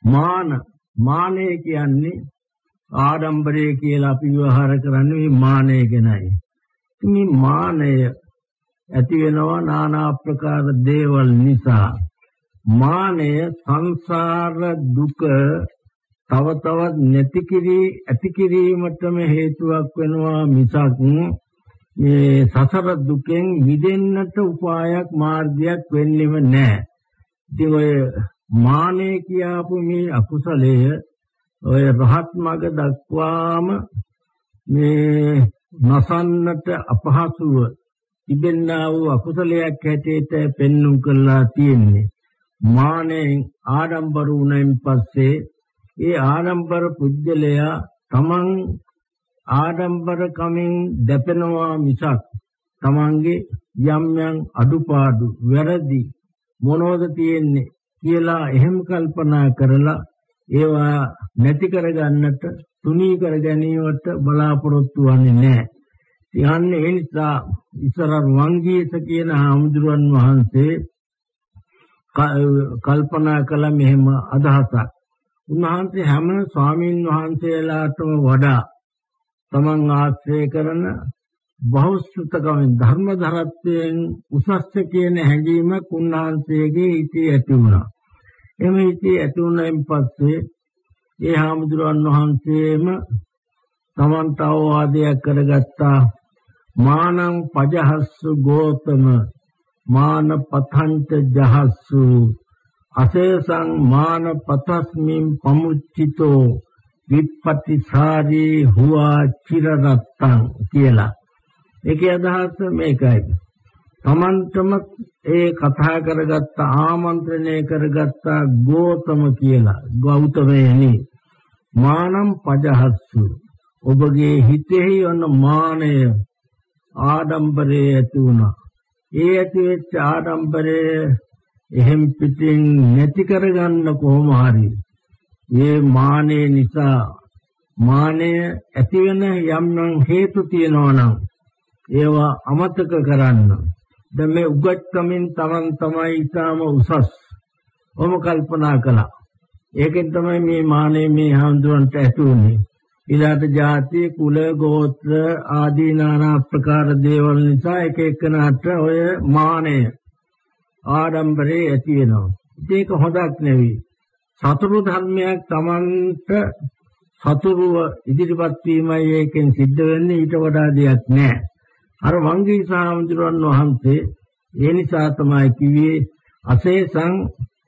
මාන මානය කියන්නේ ආඩම්බරය කියලා අපි විවහාර කරන්නේ මේ මානය ගැනයි. මේ මානය ඇති වෙනවා নানা ආකාර දේවල් නිසා. මානය සංසාර දුක තව තවත් නැති කිරී ඇති කිරීමටම හේතුවක් වෙනවා මිසක් මේ සසර දුකෙන් මිදෙන්නට උපායක් මාර්ගයක් වෙන්නේම නැහැ. ඉතින් ඔය මානෙ කියාපු මේ අකුසලය ඔය රහත් මඟ දක්වාම මේ නසන්නට අපහසුව තිබෙන්නා වූ අකුසලයක් හැටියට පෙන්눔 කළා තියෙන්නේ. මානෙන් ආඩම්බර වුණයින් පස්සේ ඒ ආඩම්බර පුජ්‍යලයා තමන් ආඩම්බර කමින් දැපෙනවා මිසක් තමන්ගේ යම් යම් අඩුපාඩු වැරදි මොනවද තියෙන්නේ කියලා එහෙම කල්පනා කරලා ඒවා නැති කරගන්නට තුනී කර ගැනීමට බලාපොරොත්තු වෙන්නේ නැහැ. යන්නේ ඒ නිසා ඉස්සර වංගීස කියන හාමුදුරන් වහන්සේ කල්පනා කළ මෙහෙම අදහසක්. උන්වහන්සේ හැම ස්වාමීන් වහන්සේලාටම වඩා තමන් ආශ්‍රය කරන බහුශ්‍රතකමෙන් ධර්මධරත්වයෙන් උසස්ස කියන හැඟීමක් උන්වහන්සේගේ හිතේ ඇති වුණා. එමෙ හිතේ ඇති වුණයින් පස්සේ ඒ හාමුදුරන් වහන්සේම තමන්ට අවවාදයක් කරගත්තා මානං පජහස්සු ගෝතම මාන පතංච ජහස්සු අසේසං මාන පතස්මින් පමුච්චිතෝ විප්පටිසාරී හුවා චිරරත්තං කියලා. ඒකේ අදහස මේකයි. තමන්ටම ඒ කතා කරගත්ත ආමන්ත්‍රණය කරගත්ත ගෝතම කියලා ගෞතමයනි මානම් පජහස්සු ඔබගේ හිතෙහි යන මානය ආඩම්බරයේ ඇති වුණා. ඒ ඇති වෙච්ච ආඩම්බරය එහෙම් පිටින් නැති කරගන්න කොහොම හරි. මේ මානෙ නිසා මානය ඇති වෙන යම්නම් හේතු තියෙනවා නම් ඒවා අමතක කරන්න. දැන් මේ උගත්කමින් තමන් තමයි ඊටම උසස්. ඔම කල්පනා කළා. ඒකෙන් තමයි මේ මානෙ මේ හඳුනට ඇති උනේ ඊළාට ಜಾති කුල ගෝත්‍ර ආදී নানা ආකාර දේවල් නිසා එක එකනට ඔය මානය ආඩම්බරේ ඇති වෙනවා. ඒක හොඳක් නෙවෙයි. සතුරු ධර්මයක් Tamanට සතුරුව ඉදිරිපත් වීමයි ඒකෙන් සිද්ධ වෙන්නේ ඊට වඩා දෙයක් නැහැ. අර වංගී සාමතුරුන් වහන්සේ ඒ නිසා තමයි කිව්වේ අසේසං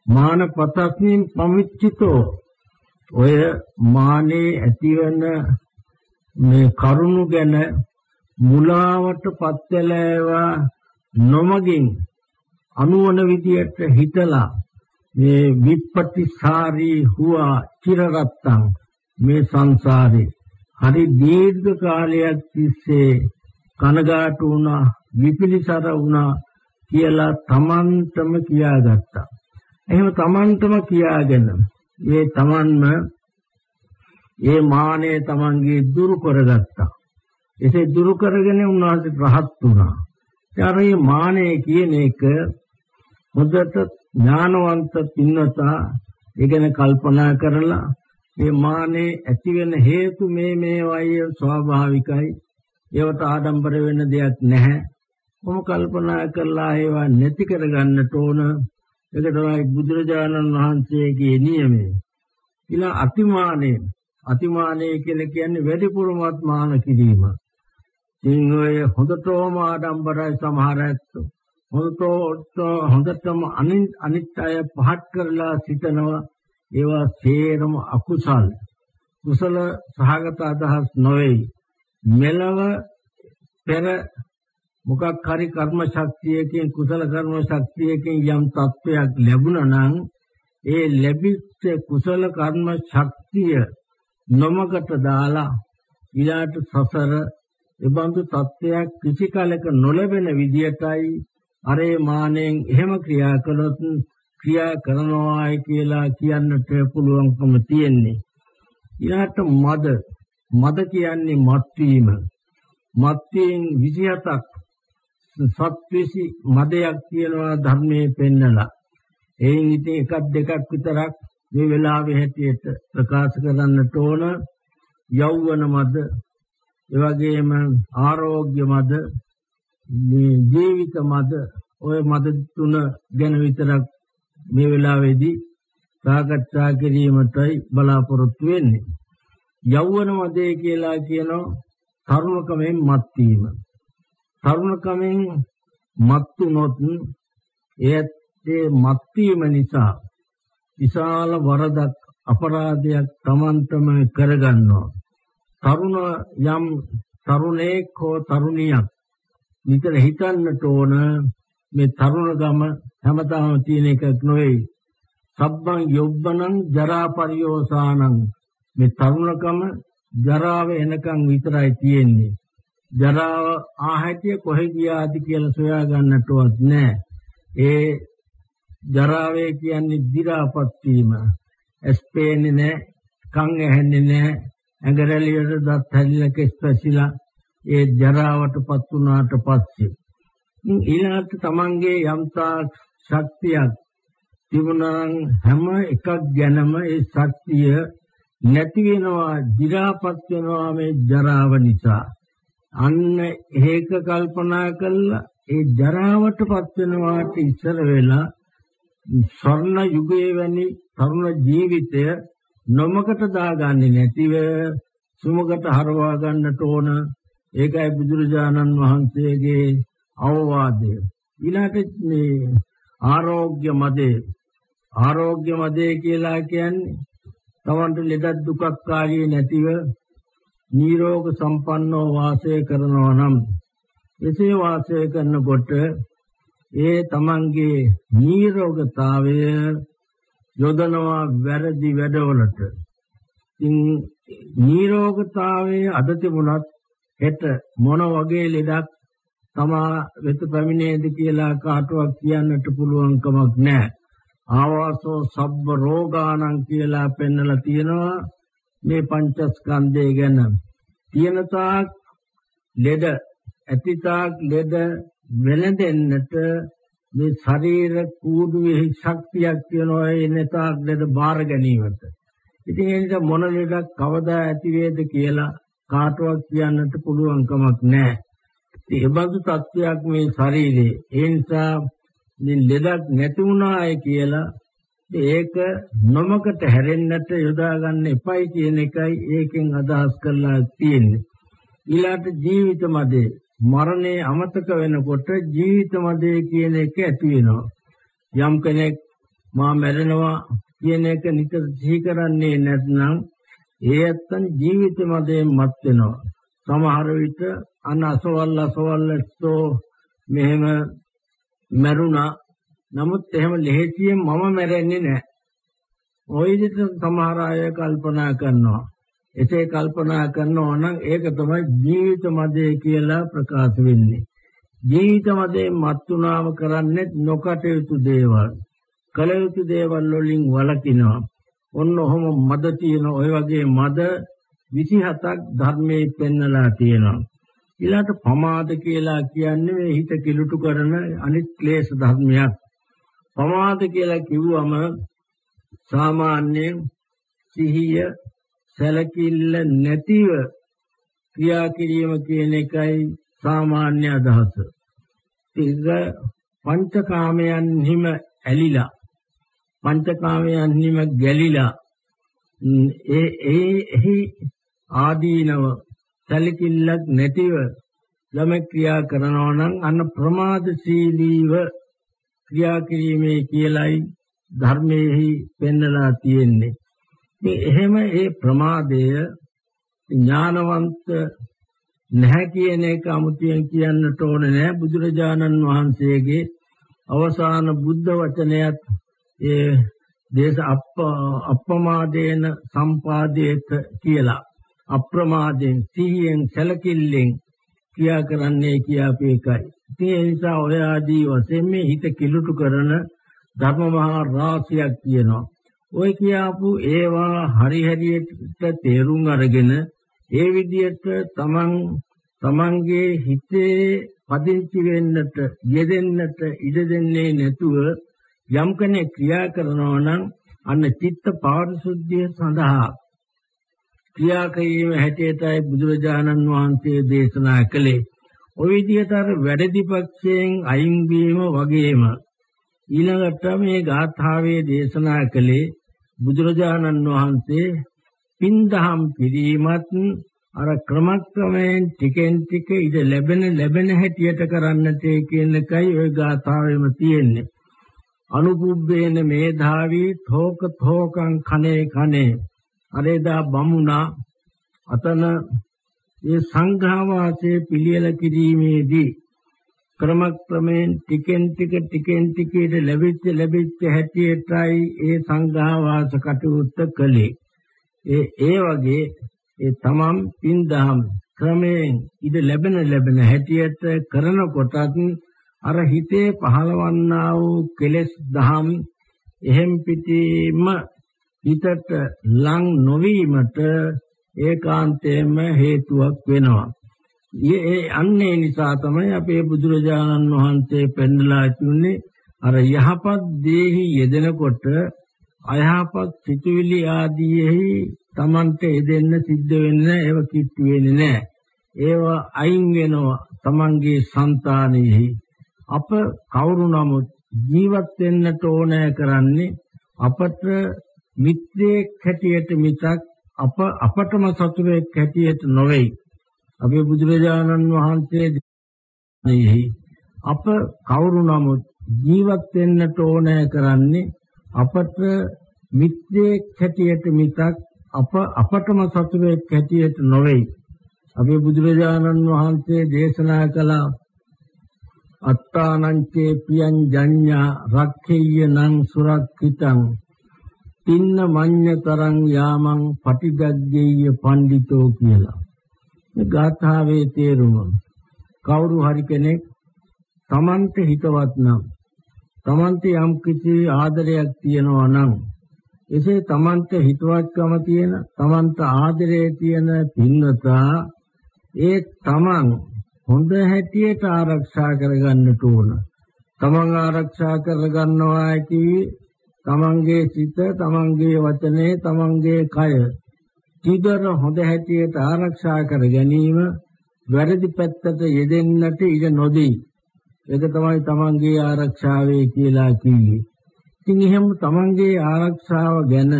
මානපතස්මින් පමිච්චිතෝ ඔය මානේ ඇතිවන මේ කරුණු ගැන මුලාවට පත් වෙලා නොමගින් අනුවන විදියට හිතලා මේ විප්පටිසාරී හුවා චිරරත්තං මේ සංසාරේ හරි දීර්ඝ කාලයක් තිස්සේ කනගාටු වුණා විපිලිසර වුණා කියලා තමන්ටම කියාගත්තා. එහෙම තමන්ටම කියාගෙන ඒ තමන්ම ඒ මානය තමන්ගේ දුරු කරගත්තා. එසේ දුරු කරගෙන උන්වහන්සේ රහත් වුණා. ඊට මේ මානය කියන එක හොඳට ඥානවන්ත පින්නතා ඒගෙන කල්පනා කරලා මේ මානේ ඇති වෙන හේතු මේ මේ වය ස්වාභාවිකයි. ඒවට ආඩම්බර වෙන්න දෙයක් නැහැ. කොහොම කල්පනා කරලා ඒවා නැති කරගන්නට ඕන. ඒක තමයි බුදුරජාණන් වහන්සේගේ නියමය. ඊළඟ අතිමානේ අතිමානේ කියලා කියන්නේ වැඩිපුරමත් මාන කිරීම. ඉතින් ඔය හොඳටම ආඩම්බරයි සමහර ඇත්තෝ. හොඳට හොඳටම අනිත් අය පහත් කරලා සිතනවා ඒවා සේරම අකුසල්. කුසල සහගත අදහස් නොවේ. මෙලව පෙර මොකක් හරි කර්ම ශක්තියකින් කුසල කර්ම ශක්තියකින් යම් තත්වයක් ලැබුණා නම් ඒ ලැබිච්ච කුසල කර්ම ශක්තිය නොමකට දාලා ඊළාට සසර එබඳු තත්වයක් කිසි කලක නොලැබෙන විදියටයි අරේ මානෙන් එහෙම ක්‍රියා කළොත් ක්‍රියා කරනවායි කියලා කියන්නට පුළුවන්කම තියෙන්නේ. ඊට මද මද කියන්නේ මත්වීම. මත්වීම 27ක් සත්විසි මදයක් කියනවා ධර්මයේ පෙන්නලා. එයින් ඉතින් එකක් දෙකක් විතරක් මේ වෙලාවේ හැටියට ප්‍රකාශ කරන්නට ඕන යෞවන මද ඒ වගේම ආරෝග්‍ය මද මේ ජීවිත මද ඔය මද තුන ගැන විතරක් මේ වෙලාවේදී සාකච්ඡා කිරීමටයි බලාපොරොත්තු වෙන්නේ. යෞවන මදේ කියලා කියනවා තරුණකමෙන් මත් වීම. තරුණකමෙන් මත් වුනොත් එයත් මත් වීම නිසා විශාල වරදක් අපරාධයක් Tamanටම කරගන්නවා. තරුණ යම් තරුණයෙක් හෝ තරුණියක් නිතර හිතන්නට ඕන මේ තරුණ ගම හැමදාම තියෙන එකක් නෙවෙයි. සබ්බං යොබ්බනං ජරා පරියෝසානං මේ තරුණකම ජරාව එනකන් විතරයි තියෙන්නේ. ජරාව ආහැතිය කොහෙ ගියාද කියලා සොයා ගන්නටවත් නැහැ. ඒ ජරාවේ කියන්නේ දි รา පත් වීම. ඇස් පේන්නේ නැහැ, කන් ඇහෙන්නේ නැහැ, ඇඟ රැලි වල දත් හැලිලා කෙස් පැසිලා ඒ ජරාවටපත් වුණාට පස්සේ ඊළඟට තමන්ගේ යම්තා ශක්තියක් තිබුණා හැම එකක් ගැනම ඒ ශක්තිය නැති වෙනවා, දි รา පත් වෙනවා මේ ජරාව නිසා. අන්න ඒක කල්පනා කළා ඒ ජරාවටපත් වෙනවාට ඉස්සර වෙලා ස්වර්ණ යුගයේ වැනි තරුණ ජීවිතය නොමකට දාගන්නේ නැතිව සුමකට හරවා ගන්නට ඕන. ඒකයි බුදුරජාණන් වහන්සේගේ අවවාදය. ඊළඟට මේ ආරෝග්‍ය මදේ ආරෝග්‍ය මදේ කියලා කියන්නේ තවන්ට ලෙඩ දුකක් කාර්යය නැතිව නිරෝග සම්පන්නව වාසය කරනවා නම් එසේ වාසය කරනකොට ඒ තමන්ගේ නිරෝගතාවය යොදනවා වැරදි වැඩවලට. ඉතින් නිරෝගතාවයේ අද තිබුණත් හෙට මොන වගේ ලෙඩක් තමා වෙත පැමිණේද කියලා කාටවත් කියන්නට පුළුවන් කමක් නැහැ. ආවාසෝ සබ්බ රෝගාණං කියලා පෙන්නලා තියෙනවා මේ පංචස්කන්ධය ගැන. තියෙන තාක් ලෙඩ ඇතිතාක් ලෙඩ වෙනදෙන්නට මේ ශරීර කූඩුවේ ශක්තියක් කියනවා ඒ නැතාක් ලෙඩ බාර ගැනීමට. ඉතින් ඒ නිසා මොන ලෙඩක් කවදා ඇති වේද කියලා කාටවත් කියන්නට පුළුවන් කමක් නැහැ. ඒ බඳු තත්ත්වයක් මේ ශරීරේ. ඒ නිසා මේ ලෙඩක් නැති වුණාය කියලා ඒක නොමකට හැරෙන්නට යොදා ගන්න එපයි කියන එකයි ඒකෙන් අදහස් කරලා තියෙන්නේ. ඊළාට ජීවිත මැදේ මරණය අමතක වෙනකොට ජීවිත මදේ කියන එක ඇති වෙනවා. යම් කෙනෙක් මා මැරෙනවා කියන එක නිතර සිහි කරන්නේ නැත්නම් ඒ ඇත්තන් ජීවිත මදේ මත් වෙනවා. සමහර විට අන අසවල් අසවල්ස්තෝ මෙහෙම මරුණා. නමුත් එහෙම ලෙහෙසියෙන් මම මැරෙන්නේ නැහැ. ওই විදිහට සමහර අය කල්පනා කරනවා. එසේ කල්පනා කරනවා නම් ඒක තමයි ජීවිත මදේ කියලා ප්‍රකාශ වෙන්නේ. ජීවිත මදේ මත් උනාම කරන්නේ නොකටයුතු දේවල්. කල යුතු දේවල් වලින් වළකිනවා. ඔන්න ඔහොම මද තියෙන ඔය වගේ මද 27ක් ධර්මයේ පෙන්නලා තියෙනවා. ඊළාට පමාද කියලා කියන්නේ මේ හිත කිලුටු කරන අනිත් ක්ලේශ ධර්මයක්. පමාද කියලා කිව්වම සාමාන්‍යයෙන් සිහිය සැලකිල්ල නැතිව ක්‍රියා කිරීම කියන එකයි සාමාන්‍ය අදහස. ඒක පංචකාමයන්හිම ඇලිලා පංචකාමයන්හිම ගැලිලා ඒ ඒ එහි ආදීනව සැලකිල්ලක් නැතිව යම ක්‍රියා කරනවා නම් අන්න ප්‍රමාදශීලීව ක්‍රියා කිරීමේ කියලයි ධර්මයේහි පෙන්නලා තියෙන්නේ. ඉතින් එහෙම ඒ ප්‍රමාදය ඥානවන්ත නැහැ කියන එක අමුතියෙන් කියන්නට ඕනේ නැහැ බුදුරජාණන් වහන්සේගේ අවසාන බුද්ධ වචනයත් ඒ දේශ අප්‍රමාදේන සම්පාදේත කියලා අප්‍රමාදයෙන් සිහියෙන් සැලකිල්ලෙන් ක්‍රියා කරන්නේ කියාපු එකයි. ඉතින් ඒ නිසා ඔය ආදී වශයෙන් මේ හිත කිලුටු කරන ධර්ම මහා රාශියක් තියෙනවා. ඔය කියාපු ඒවා හරි හැටියට තේරුම් අරගෙන ඒ විදිහට තමන් තමන්ගේ හිතේ පදිංචි වෙන්නට යෙදෙන්නට ඉඩ දෙන්නේ නැතුව යම් කෙනෙක් ක්‍රියා කරනවා නම් අන්න චිත්ත පාරිශුද්ධිය සඳහා ක්‍රියා කිරීම හැටියටයි බුදුරජාණන් වහන්සේ දේශනා කළේ. ওই විදිහට අර වැඩි පක්ෂයෙන් අයින් වීම වගේම ඊළඟට මේ ගාථාවේ දේශනා කළේ බුදුරජාණන් වහන්සේ පින්දහම් පිරීමත් අර ක්‍රමක්‍රමයෙන් ටිකෙන් ටික ඉඳ ලැබෙන ලැබෙන හැටියට කරන්නට කියන එකයි ওই ගාථාවෙම තියෙන්නේ. අනුපුබ්බේන මේධාවී තෝක තෝකං කනේ කනේ අරේදා බමුණා අතන මේ සංඝාවාසයේ පිළියෙල කිරීමේදී ක්‍රමක්‍රමයෙන් ටිකෙන් ටික ටිකෙන් ටිකට ලැබිච්ච ලැබිච්ච හැටියටයි ඒ සංඝාවාස කටයුත්ත කළේ ඒ ඒ වගේ ඒ තමම් පින්දහම් ක්‍රමයෙන් ඉඳ ලැබෙන ලැබෙන හැටියට කරනකොටත් අර හිතේ පහළවන්නා වූ කෙලෙස් දහම් එහෙම් පිටීම හිතට ලං නොවීමට ඒකාන්තයෙන්ම හේතුවක් වෙනවා. ඒ අන්නේ නිසා තමයි අපේ බුදුරජාණන් වහන්සේ පෙන්වලා තියුනේ අර යහපත් දේහි යෙදෙනකොට අයහපත් සිතුවිලි ආදීෙහි Tamante යෙදෙන්න සිද්ධ වෙන්නේ ඒව කිට්ටු වෙන්නේ නැහැ. ඒව අයින් වෙනවා Tamanගේ సంతානෙහි. අප කවුරු නමුත් ජීවත් වෙන්නට ඕනෑ කරන්නේ අපට මිත්‍රයෙක් හැටියට මිසක් අප අපටම සතුරෙක් හැටියට නොවේ. අපේ බුදුරජාණන් වහන්සේ අප කවුරු නමුත් ජීවත් වෙන්නට ඕනෑ කරන්නේ අපට මිත්‍රයෙක් හැටියට මිසක් අප අපටම සතුරෙක් හැටියට නොවේ. අපේ බුදුරජාණන් වහන්සේ දේශනා කළ අත්තානංචේ පියං ජඤ්ඤා රක්ඛේය නං සුරක්ඛිතං තින්න මඤ්ඤතරං යාමං පටිගග්ගේය පඬිතෝ කියලා. මේ ගාථාවේ තේරුම කවුරු හරි කෙනෙක් තමන්ට හිතවත් නම් තමන්ට යම් කිසි ආදරයක් තියනවා නම් එසේ තමන්ට හිතවත්කම තියෙන තමන්ට ආදරය තියෙන පින්නතා ඒ තමන් හොඳ හැටියට ආරක්ෂා කරගන්නට ඕන. තමන් ආරක්ෂා කරගන්නවා කිව්වේ තමන්ගේ සිත, තමන්ගේ වචනේ, තමන්ගේ කය තිදර හොඳ හැටියට ආරක්ෂා කර ගැනීම වැරදි පැත්තට යෙදෙන්නට ඉඩ නොදී. ඒක තමයි තමන්ගේ ආරක්ෂාවේ කියලා කිව්වේ. ඉතින් එහෙම තමන්ගේ ආරක්ෂාව ගැන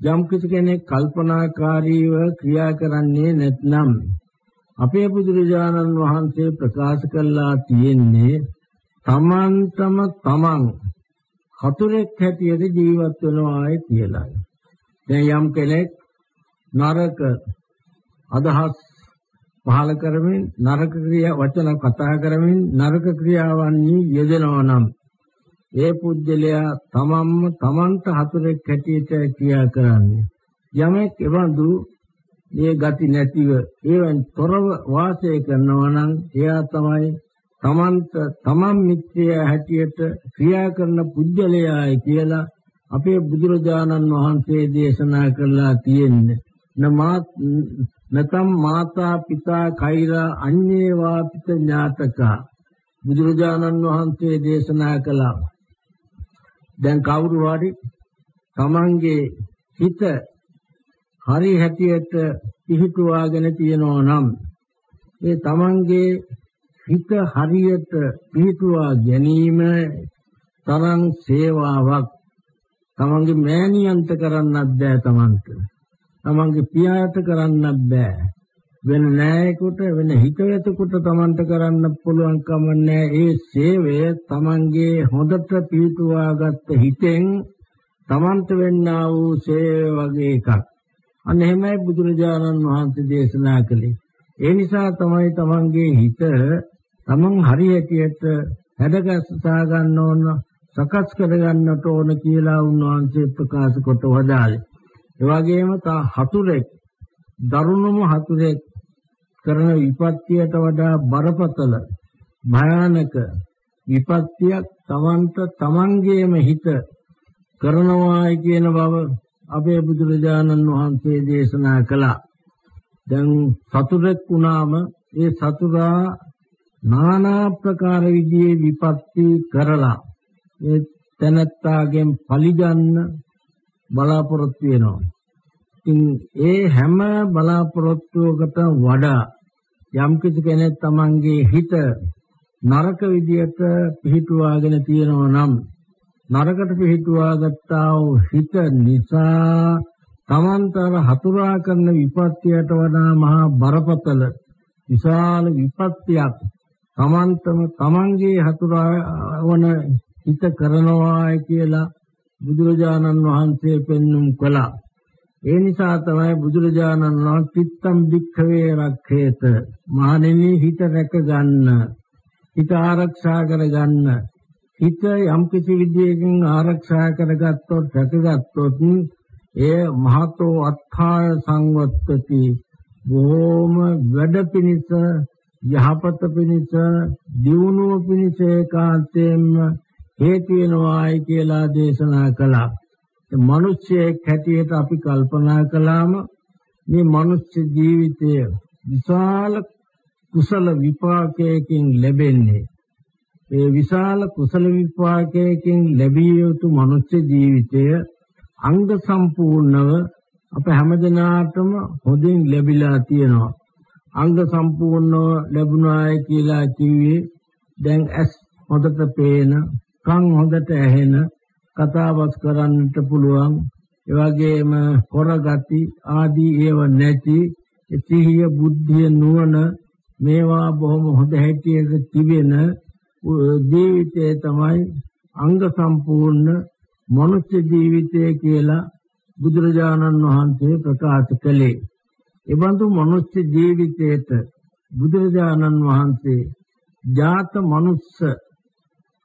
යම් කෙනෙක් කල්පනාකාරීව ක්‍රියා කරන්නේ නැත්නම් අපේ බුදුරජාණන් වහන්සේ ප්‍රකාශ කළා තියෙන්නේ තමන්තම තමන් හතුරෙක් හැටියට ජීවත් වෙනවායි කියලා. දැන් යම් කෙනෙක් නරක අදහස් පහල කරමින් නරක ක්‍රියා වචන කතා කරමින් නරක ක්‍රියාවන් යෙදෙනවා නම් ඒ පුජ්‍යලයා තමන්ම තමන්ට හතුරෙක් හැටියට ක්‍රියා කරන්නේ. යමෙක් එවඳු මේ ගති නැතිව ඒවෙන් තොරව වාසය කරනවා නම් එයා තමයි තමන්ට තමන් මිත්‍රය හැටියට ක්‍රියා කරන පුජ්‍යලයායි කියලා අපේ බුදුරජාණන් වහන්සේ දේශනා කළා තියෙන්නේ. නමාත් නතම් මාතා පිතා කෛරා අඤ්ඤේවා පිත ඥාතකා. බුදුරජාණන් වහන්සේ දේශනා කළා. දැන් කවුරු හරි තමන්ගේ හිත හරි හැටියට පිහිටුවාගෙන තියනවා නම් ඒ තමන්ගේ හිත හරියට පිහිටුවා ගැනීම තරම් සේවාවක්. තමන්ගේ මෑණියන්ට කරන්නත් බෑ තමන්ට. තමන්ගේ පියාට කරන්නත් බෑ වෙන නෑයෙකුට වෙන හිතවතෙකුට තමන්ට කරන්න පුළුවන් කම නෑ ඒ සේවය තමන්ගේ හොඳට පිහිටුවාගත්ත හිතෙන් තමන්ට වෙන්නා වූ සේවය වගේ එකක් අන්න එහෙමයි බුදුරජාණන් වහන්සේ දේශනා කළේ. ඒ නිසා තමයි තමන්ගේ හිත තමන් හරියටියට හැඩගස්සා ගන්න ඕන, සකස් කර ගන්නට ඕන කියලා උන්වහන්සේ ප්‍රකාශ කොට වදාළේ. ඒ වගේම තා හතුරෙක් දරුණුම හතුරෙක් කරන විපත්තියට වඩා බරපතල භයානක විපත්තියක් තමන්ට තමන්ගේම හිත කරනවායි කියන බව අපේ බුදුරජාණන් වහන්සේ දේශනා කළා. දැන් සතුරෙක් වුණාම ඒ සතුරා নানা ප්‍රකාර විදිහේ විපත්ති කරලා ඒ තනත්තාගෙන් පලිගන්න බලාපොරොත්තු වෙනවා. ඉතින් ඒ හැම බලාපොරොත්තුවකට වඩා යම් කිසි කෙනෙක් තමන්ගේ හිත නරක විදියට පිහිටුවාගෙන තියෙනවා නම් නරකට පිහිටුවා ගත්තා වූ හිත නිසා තමන්තර හතුරා කරන විපත්තියට වඩා මහා බරපතල විශාල විපත්තියක් තමන්තම තමන්ගේ හතුරා වන හිත කරනවායි කියලා බුදුරජාණන් වහන්සේ පෙන්눔 කළා. ඒ නිසා තමයි බුදුරජාණන් වහන්සේ චිත්තම් වික්ඛවේ රක්ඛේත මහණෙනි හිත රැක ගන්න හිත ආරක්ෂා කර ගන්න හිත යම් කිසි විදියකින් ආරක්ෂා කරගත්තොත් රැකගත්තොත් එය මහතෝ අත්ථාය සංවත්තති බොහෝම වැඩ පිණිස යහපත පිණිස දියුණුව පිණිස ඒකාන්තයෙන්ම හේතු වෙනවායි කියලා දේශනා කළා. මිනිස්සෙක් හැටියට අපි කල්පනා කළාම මේ මනුෂ්‍ය ජීවිතය විශාල කුසල විපාකයකින් ලැබෙන්නේ. ඒ විශාල කුසල විපාකයකින් ලැබිය යුතු මනුෂ්‍ය ජීවිතය අංග සම්පූර්ණව අප හැමදෙනාටම හොඳින් ලැබිලා තියෙනවා. අංග සම්පූර්ණව ලැබුණායි කියලා කිව්වේ දැන් ඇස් හොඳට පේන, කන් හොඳට ඇහෙන, කතාබස් කරන්නට පුළුවන්, ඒ වගේම හොරගති ආදී ඒව නැති සිහිය, බුද්ධිය, නුවණ මේවා බොහොම හොඳ හැටියට තිබෙන ජීවිතය තමයි අංග සම්පූර්ණ මනුෂ්‍ය ජීවිතය කියලා බුදුරජාණන් වහන්සේ ප්‍රකාශ කළේ. එබඳු මනුෂ්‍ය ජීවිතයට බුදුරජාණන් වහන්සේ ජාත මනුස්ස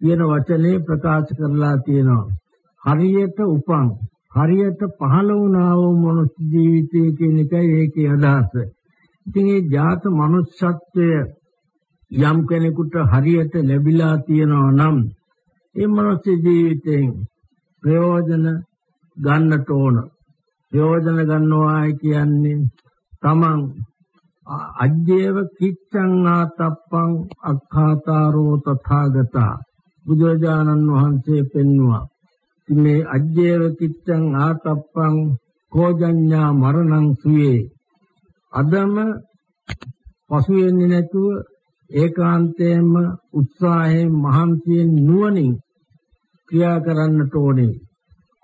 කියන වචනේ ප්‍රකාශ කරලා තියෙනවා. හරියට උපන් හරියට පහළ වුණා වූ මනුෂ්‍ය ජීවිතය කියන එකයි ඒකේ අදහස. ඉතින් මේ ජාත මනුෂ්‍යත්වය යම් කෙනෙකුට හරියට ලැබිලා තියෙනවා නම් ඒ මනුෂ්‍ය ජීවිතයෙන් ප්‍රයෝජන ගන්නට ඕන. ප්‍රයෝජන ගන්නවා කියන්නේ තමන් අජ්ජේව කිච්ඡං ආතප්පං අක්ඛාතාරෝ තථාගතා බුදුරජාණන් වහන්සේ පෙන්වුවා මේ අජ්ජේව කිච්ඡං ආතප්පං කෝජඤ්ඤා මරණං සුවේ අදම පසු වෙන්නේ නැතුව ඒකාන්තයෙන්ම උත්සාහයෙන් මහන්සියෙන් නුවණින් ක්‍රියා කරන්නට ඕනේ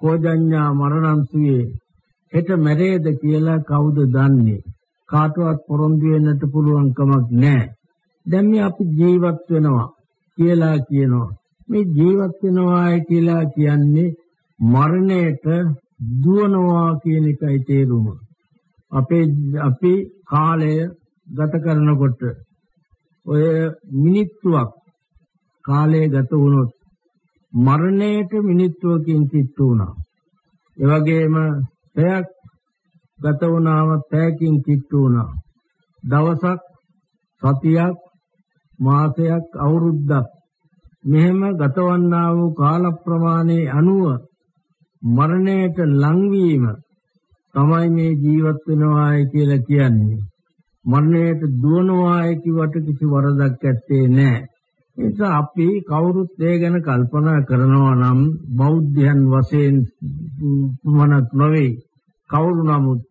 කෝජඤ්ඤා මරණං සුවේ හෙට මැරේද කියලා කවුද දන්නේ? කාටවත් පොරොන්දු වෙන්නට පුළුවන් කමක් නැහැ. දැන් මේ අපි ජීවත් වෙනවා කියලා කියනවා. මේ ජීවත් වෙනවායි කියලා කියන්නේ මරණයට දුවනවා කියන එකයි තේරුම. අපේ අපි කාලය ගත කරනකොට ඔය මිනිත්තුවක් කාලය ගත වුණොත් මරණයට මිනිත්තුවකින් කිට්ටු වුණා. ඒ වගේම පැයක් ගත වුණාම පැයකින් කිට්ටු වුණා. දවසක් සතියක් මාසයක් අවුරුද්දක් මෙහෙම ගතවන්නා වූ කාල ප්‍රමාණයේ අනුව මරණයට ලංවීම තමයි මේ ජීවත් වෙනවායි කියලා කියන්නේ. මරණයට දුවනවායි කිව්වට කිසි වරදක් ඇත්තේ නැහැ. නිසා අපි කවුරුත් ඒ ගැන කල්පනා කරනවා නම් බෞද්ධයන් වශයෙන් මනක් නොවේ කවුරු නමුත්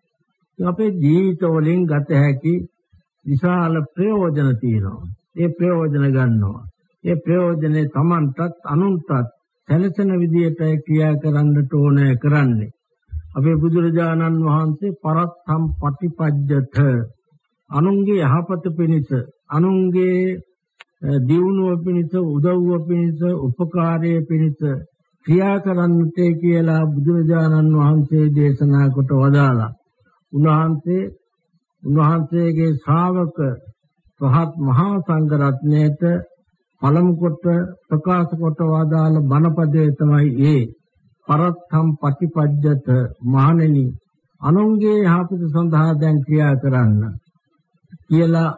අපේ ජීවිත වලින් ගත හැකි විශාල ප්‍රයෝජන තියෙනවා ඒ ප්‍රයෝජන ගන්නවා ඒ ප්‍රයෝජනේ Tamanටත් අනුන්ටත් සැලසෙන විදියට ක්‍රියා කරන්නට ඕනේ කරන්නේ අපේ බුදුරජාණන් වහන්සේ පරත්තම් පටිපජ්ජත අනුන්ගේ යහපත පිණිස අනුන්ගේ දියුණුව පිණිස උදව්ව පිණිස උපකාරයේ පිණිස ක්‍රියා කරන්නට කියලා බුදුරජාණන් වහන්සේ දේශනා කොට වදාලා. උන්වහන්සේ උන්වහන්සේගේ ශ්‍රාවක රහත් මහා සංඝ රත්නයට පළමු කොට ප්‍රකාශ කොට වදාළ බණපදයේ තමයි ඒ පරත්තම් පටිපජ්ජත මහණෙනි අනුන්ගේ යහපත සඳහා දැන් ක්‍රියා කරන්න කියලා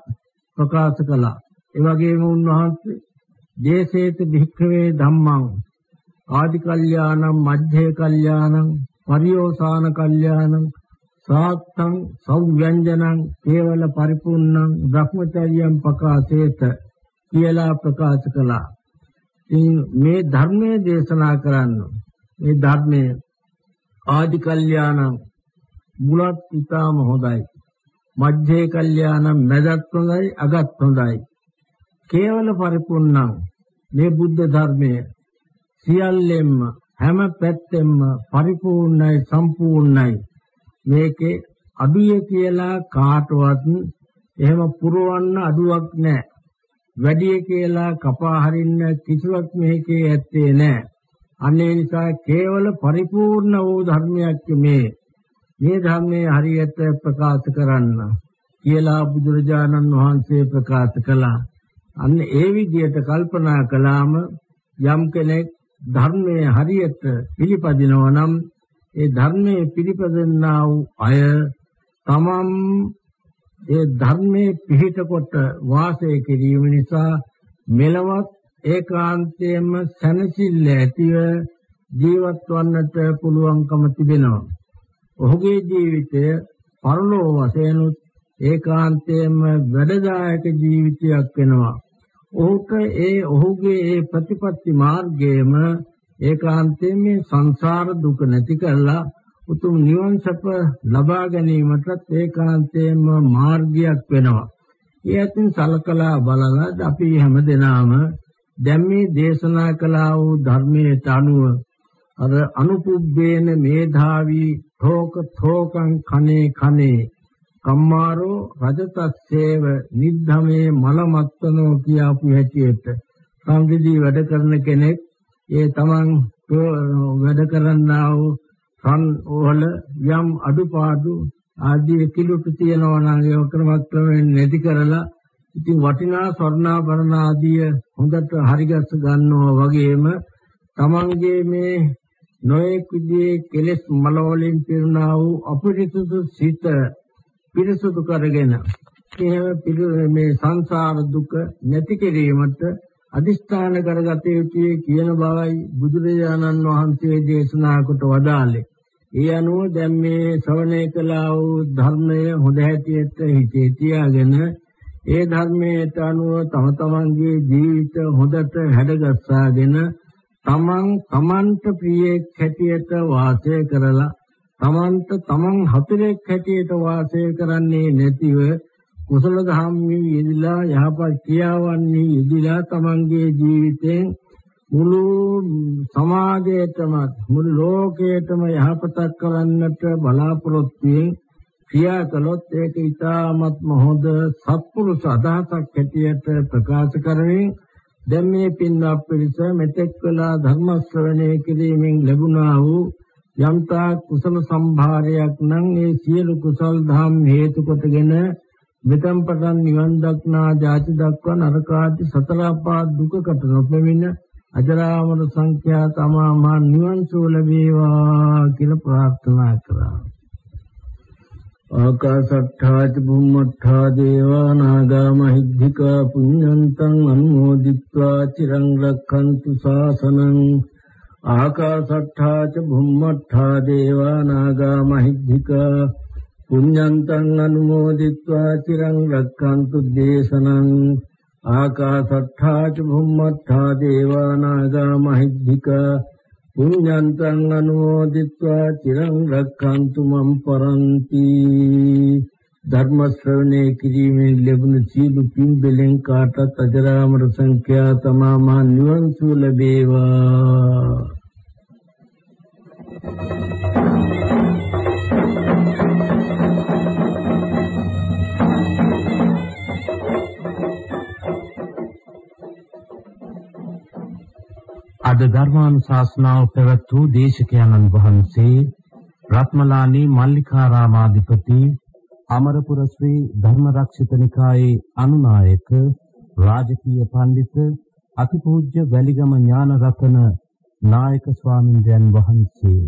ප්‍රකාශ කළා. ඒ වගේම උන්වහන්සේ දේශේත භික්ඛවේ ධම්මං ආදි කල්යාණං මධ්‍යේ කල්යාණං පරියෝසాన කල්යාණං සාත්තං සෞව්‍යංජනං කේවල පරිපූර්ණං බ්‍රහ්මචර්යම් ප්‍රකාශේත කියලා ප්‍රකාශ කළා. මේ ධර්මයේ දේශනා කරන්න මේ ධර්මයේ ආදි කල්යාණං මුලත් ඊටාම හොඳයි. මධ්‍යේ කල්යාණං මැදත් හොඳයි අගත් හොඳයි. කේවල පරිපූර්ණං මේ බුද්ධ ධර්මයේ සියල්ලෙම හැම පැත්තෙම පරිපූර්ණයි සම්පූර්ණයි මේකේ අඩුය කියලා කාටවත් එහෙම පුරවන්න අඩුවක් නැහැ වැඩි කියලා කපා හරින්න කිසිවක් මේකේ ඇත්තේ නැහැ අනේ නිසා කේවල පරිපූර්ණ වූ ධර්මයක් මේ. මේ ධර්මයේ හරියට ප්‍රකාශ කරන්න කියලා බුදුරජාණන් වහන්සේ ප්‍රකාශ කළා. අන්න ඒ විදිහට කල්පනා කළාම යම් කෙනෙක් ධර්මයේ හරියට පිළිපදිනවා නම් ඒ ධර්මයේ පිළිපදන්නා වූ අය තමම් ඒ ධර්මයේ පිහිට කොට වාසය කිරීම නිසා මෙලවත් ඒකාන්තයෙන්ම සැනසෙල්ල ඇතිව ජීවත් වන්නට පුළුවන්කම තිබෙනවා. ඔහුගේ ජීවිතය පරලෝ වශයෙන් ඒකාන්තයෙන්ම වැඩදායක ජීවිතයක් වෙනවා. ඔහුට ඒ ඔහුගේ ඒ ප්‍රතිපත්ති මාර්ගයේම ඒකාන්තයෙන් මේ සංසාර දුක නැති කරලා උතුම් නිවන් සප ලබා ගැනීමටත් ඒකාන්තයෙන්ම මාර්ගයක් වෙනවා. ඒ අතින් සලකලා බලලා අපි හැමදෙනාම දැන් මේ දේශනා කළා වූ ධර්මයට අනුව අර අනුපුබ්බේන මේධාවි ථෝක ථෝකං කනේ කනේ කම්මාරෝ රජතස්සේව නිද්ධමේ මලමත්තනෝ කියාපු හැටියට සංගදී වැඩ කරන කෙනෙක් ඒ තමන් වැඩ කරන්නා වූ සන් වල යම් අඩුපාඩු ආදී කිලුට තියනවා නම් ඒ ක්‍රමක්‍රමයෙන් නැති කරලා ඉතින් වටිනා ස්වර්ණාභරණ ආදී හොඳට හරිගස්ස ගන්නවා වගේම තමන්ගේ මේ නොයෙක් විදිහේ කෙලෙස් මල වලින් පිරුණා වූ අපිරිසුදු සිත පිරිසුදු කරගෙන මේ සංසාර දුක නැති කිරීමට අදිස්ථාන කරගත යුතුයි කියන බවයි බුදුරජාණන් වහන්සේ දේශනා කොට වදාළේ. ඒ අනුව දැන් මේ ශ්‍රවණය කළා වූ ධර්මය හොඳ හැටියට හිතේ තියාගෙන ඒ ධර්මයට අනුව තම තමන්ගේ ජීවිත හොඳට හැඩගස්සාගෙන තමන් තමන්ට ප්‍රියෙක් හැටියට වාසය කරලා තමන්ට තමන් හතරෙක් හැටියට වාසය කරන්නේ නැතිව කුසල ධම්මී යෙදিলা යහපත් ක්‍රියාවන්හි යෙදিলা තමන්ගේ ජීවිතයෙන් මුළු සමාජයටම මුළු ලෝකයටම යහපතක් කරන්නට බලාපොරොත්තු වෙන ක්‍රියා කළොත් ඒක ඊටමත්ම හොඳ සත්පුරුෂ අදහසක් හැටියට ප්‍රකාශ කරමින් දැන් මේ පින්වත් පිරිස මෙතෙක් වෙලා ධර්ම ශ්‍රවණය කිරීමෙන් ලැබුණා වූ යම්තා කුසල සම්භාරයක් නම් ඒ සියලු කුසල් ධම් හේතු කොටගෙන මෙතම් පටන් නිවන් දක්නා ජාති දක්වා නරකාදී සතර අපා දුකකට නොපෙමින අජරාමර සංඛ්‍යා තමා මා නිවන් සුව ලැබේවා කියලා ප්‍රාර්ථනා කරා. ආකාශට්ඨා චුම්මට්ඨා දේවා නාග මහිද්దికා පුඤ්ඤන්තං අනුමෝදිත්වා චිරං රක්ඛන්තු ශාසනං ආකාශට්ඨා චුම්මට්ඨා දේවා නාග මහිද්దికා පුඤ්ඤන්තං අනුමෝදිත්වා චිරං රක්ඛන්තු දේශනං ආකාසත්තා ච භුම්මත්තා දේවානාගා මහිද්దిక පුඤ්ඤන්තං අනුමෝදිත්වා චිරං රක්ඛන්තු මම් පරන්ති ධර්ම ශ්‍රවණේ කිරීමෙන් ලැබුණු සීල පින් බෙලෙන් කාටත් අජරාමර සංඛ්‍යා තමා මහ නිවන් සුව ලැබේවා Thank you. අද ධර්මානුශාසනාව පැවැත් වූ දේශකයන්න් වහන්සේ රත්මලානී මල්ලිකාරාමාධිපති අමරපුර ශ්‍රී ධර්මරක්ෂිත නිකායේ අනුනායක රාජකීය පඬිත අතිපූජ්‍ය වැලිගම ඥානරතන නායක ස්වාමින්දයන් වහන්සේ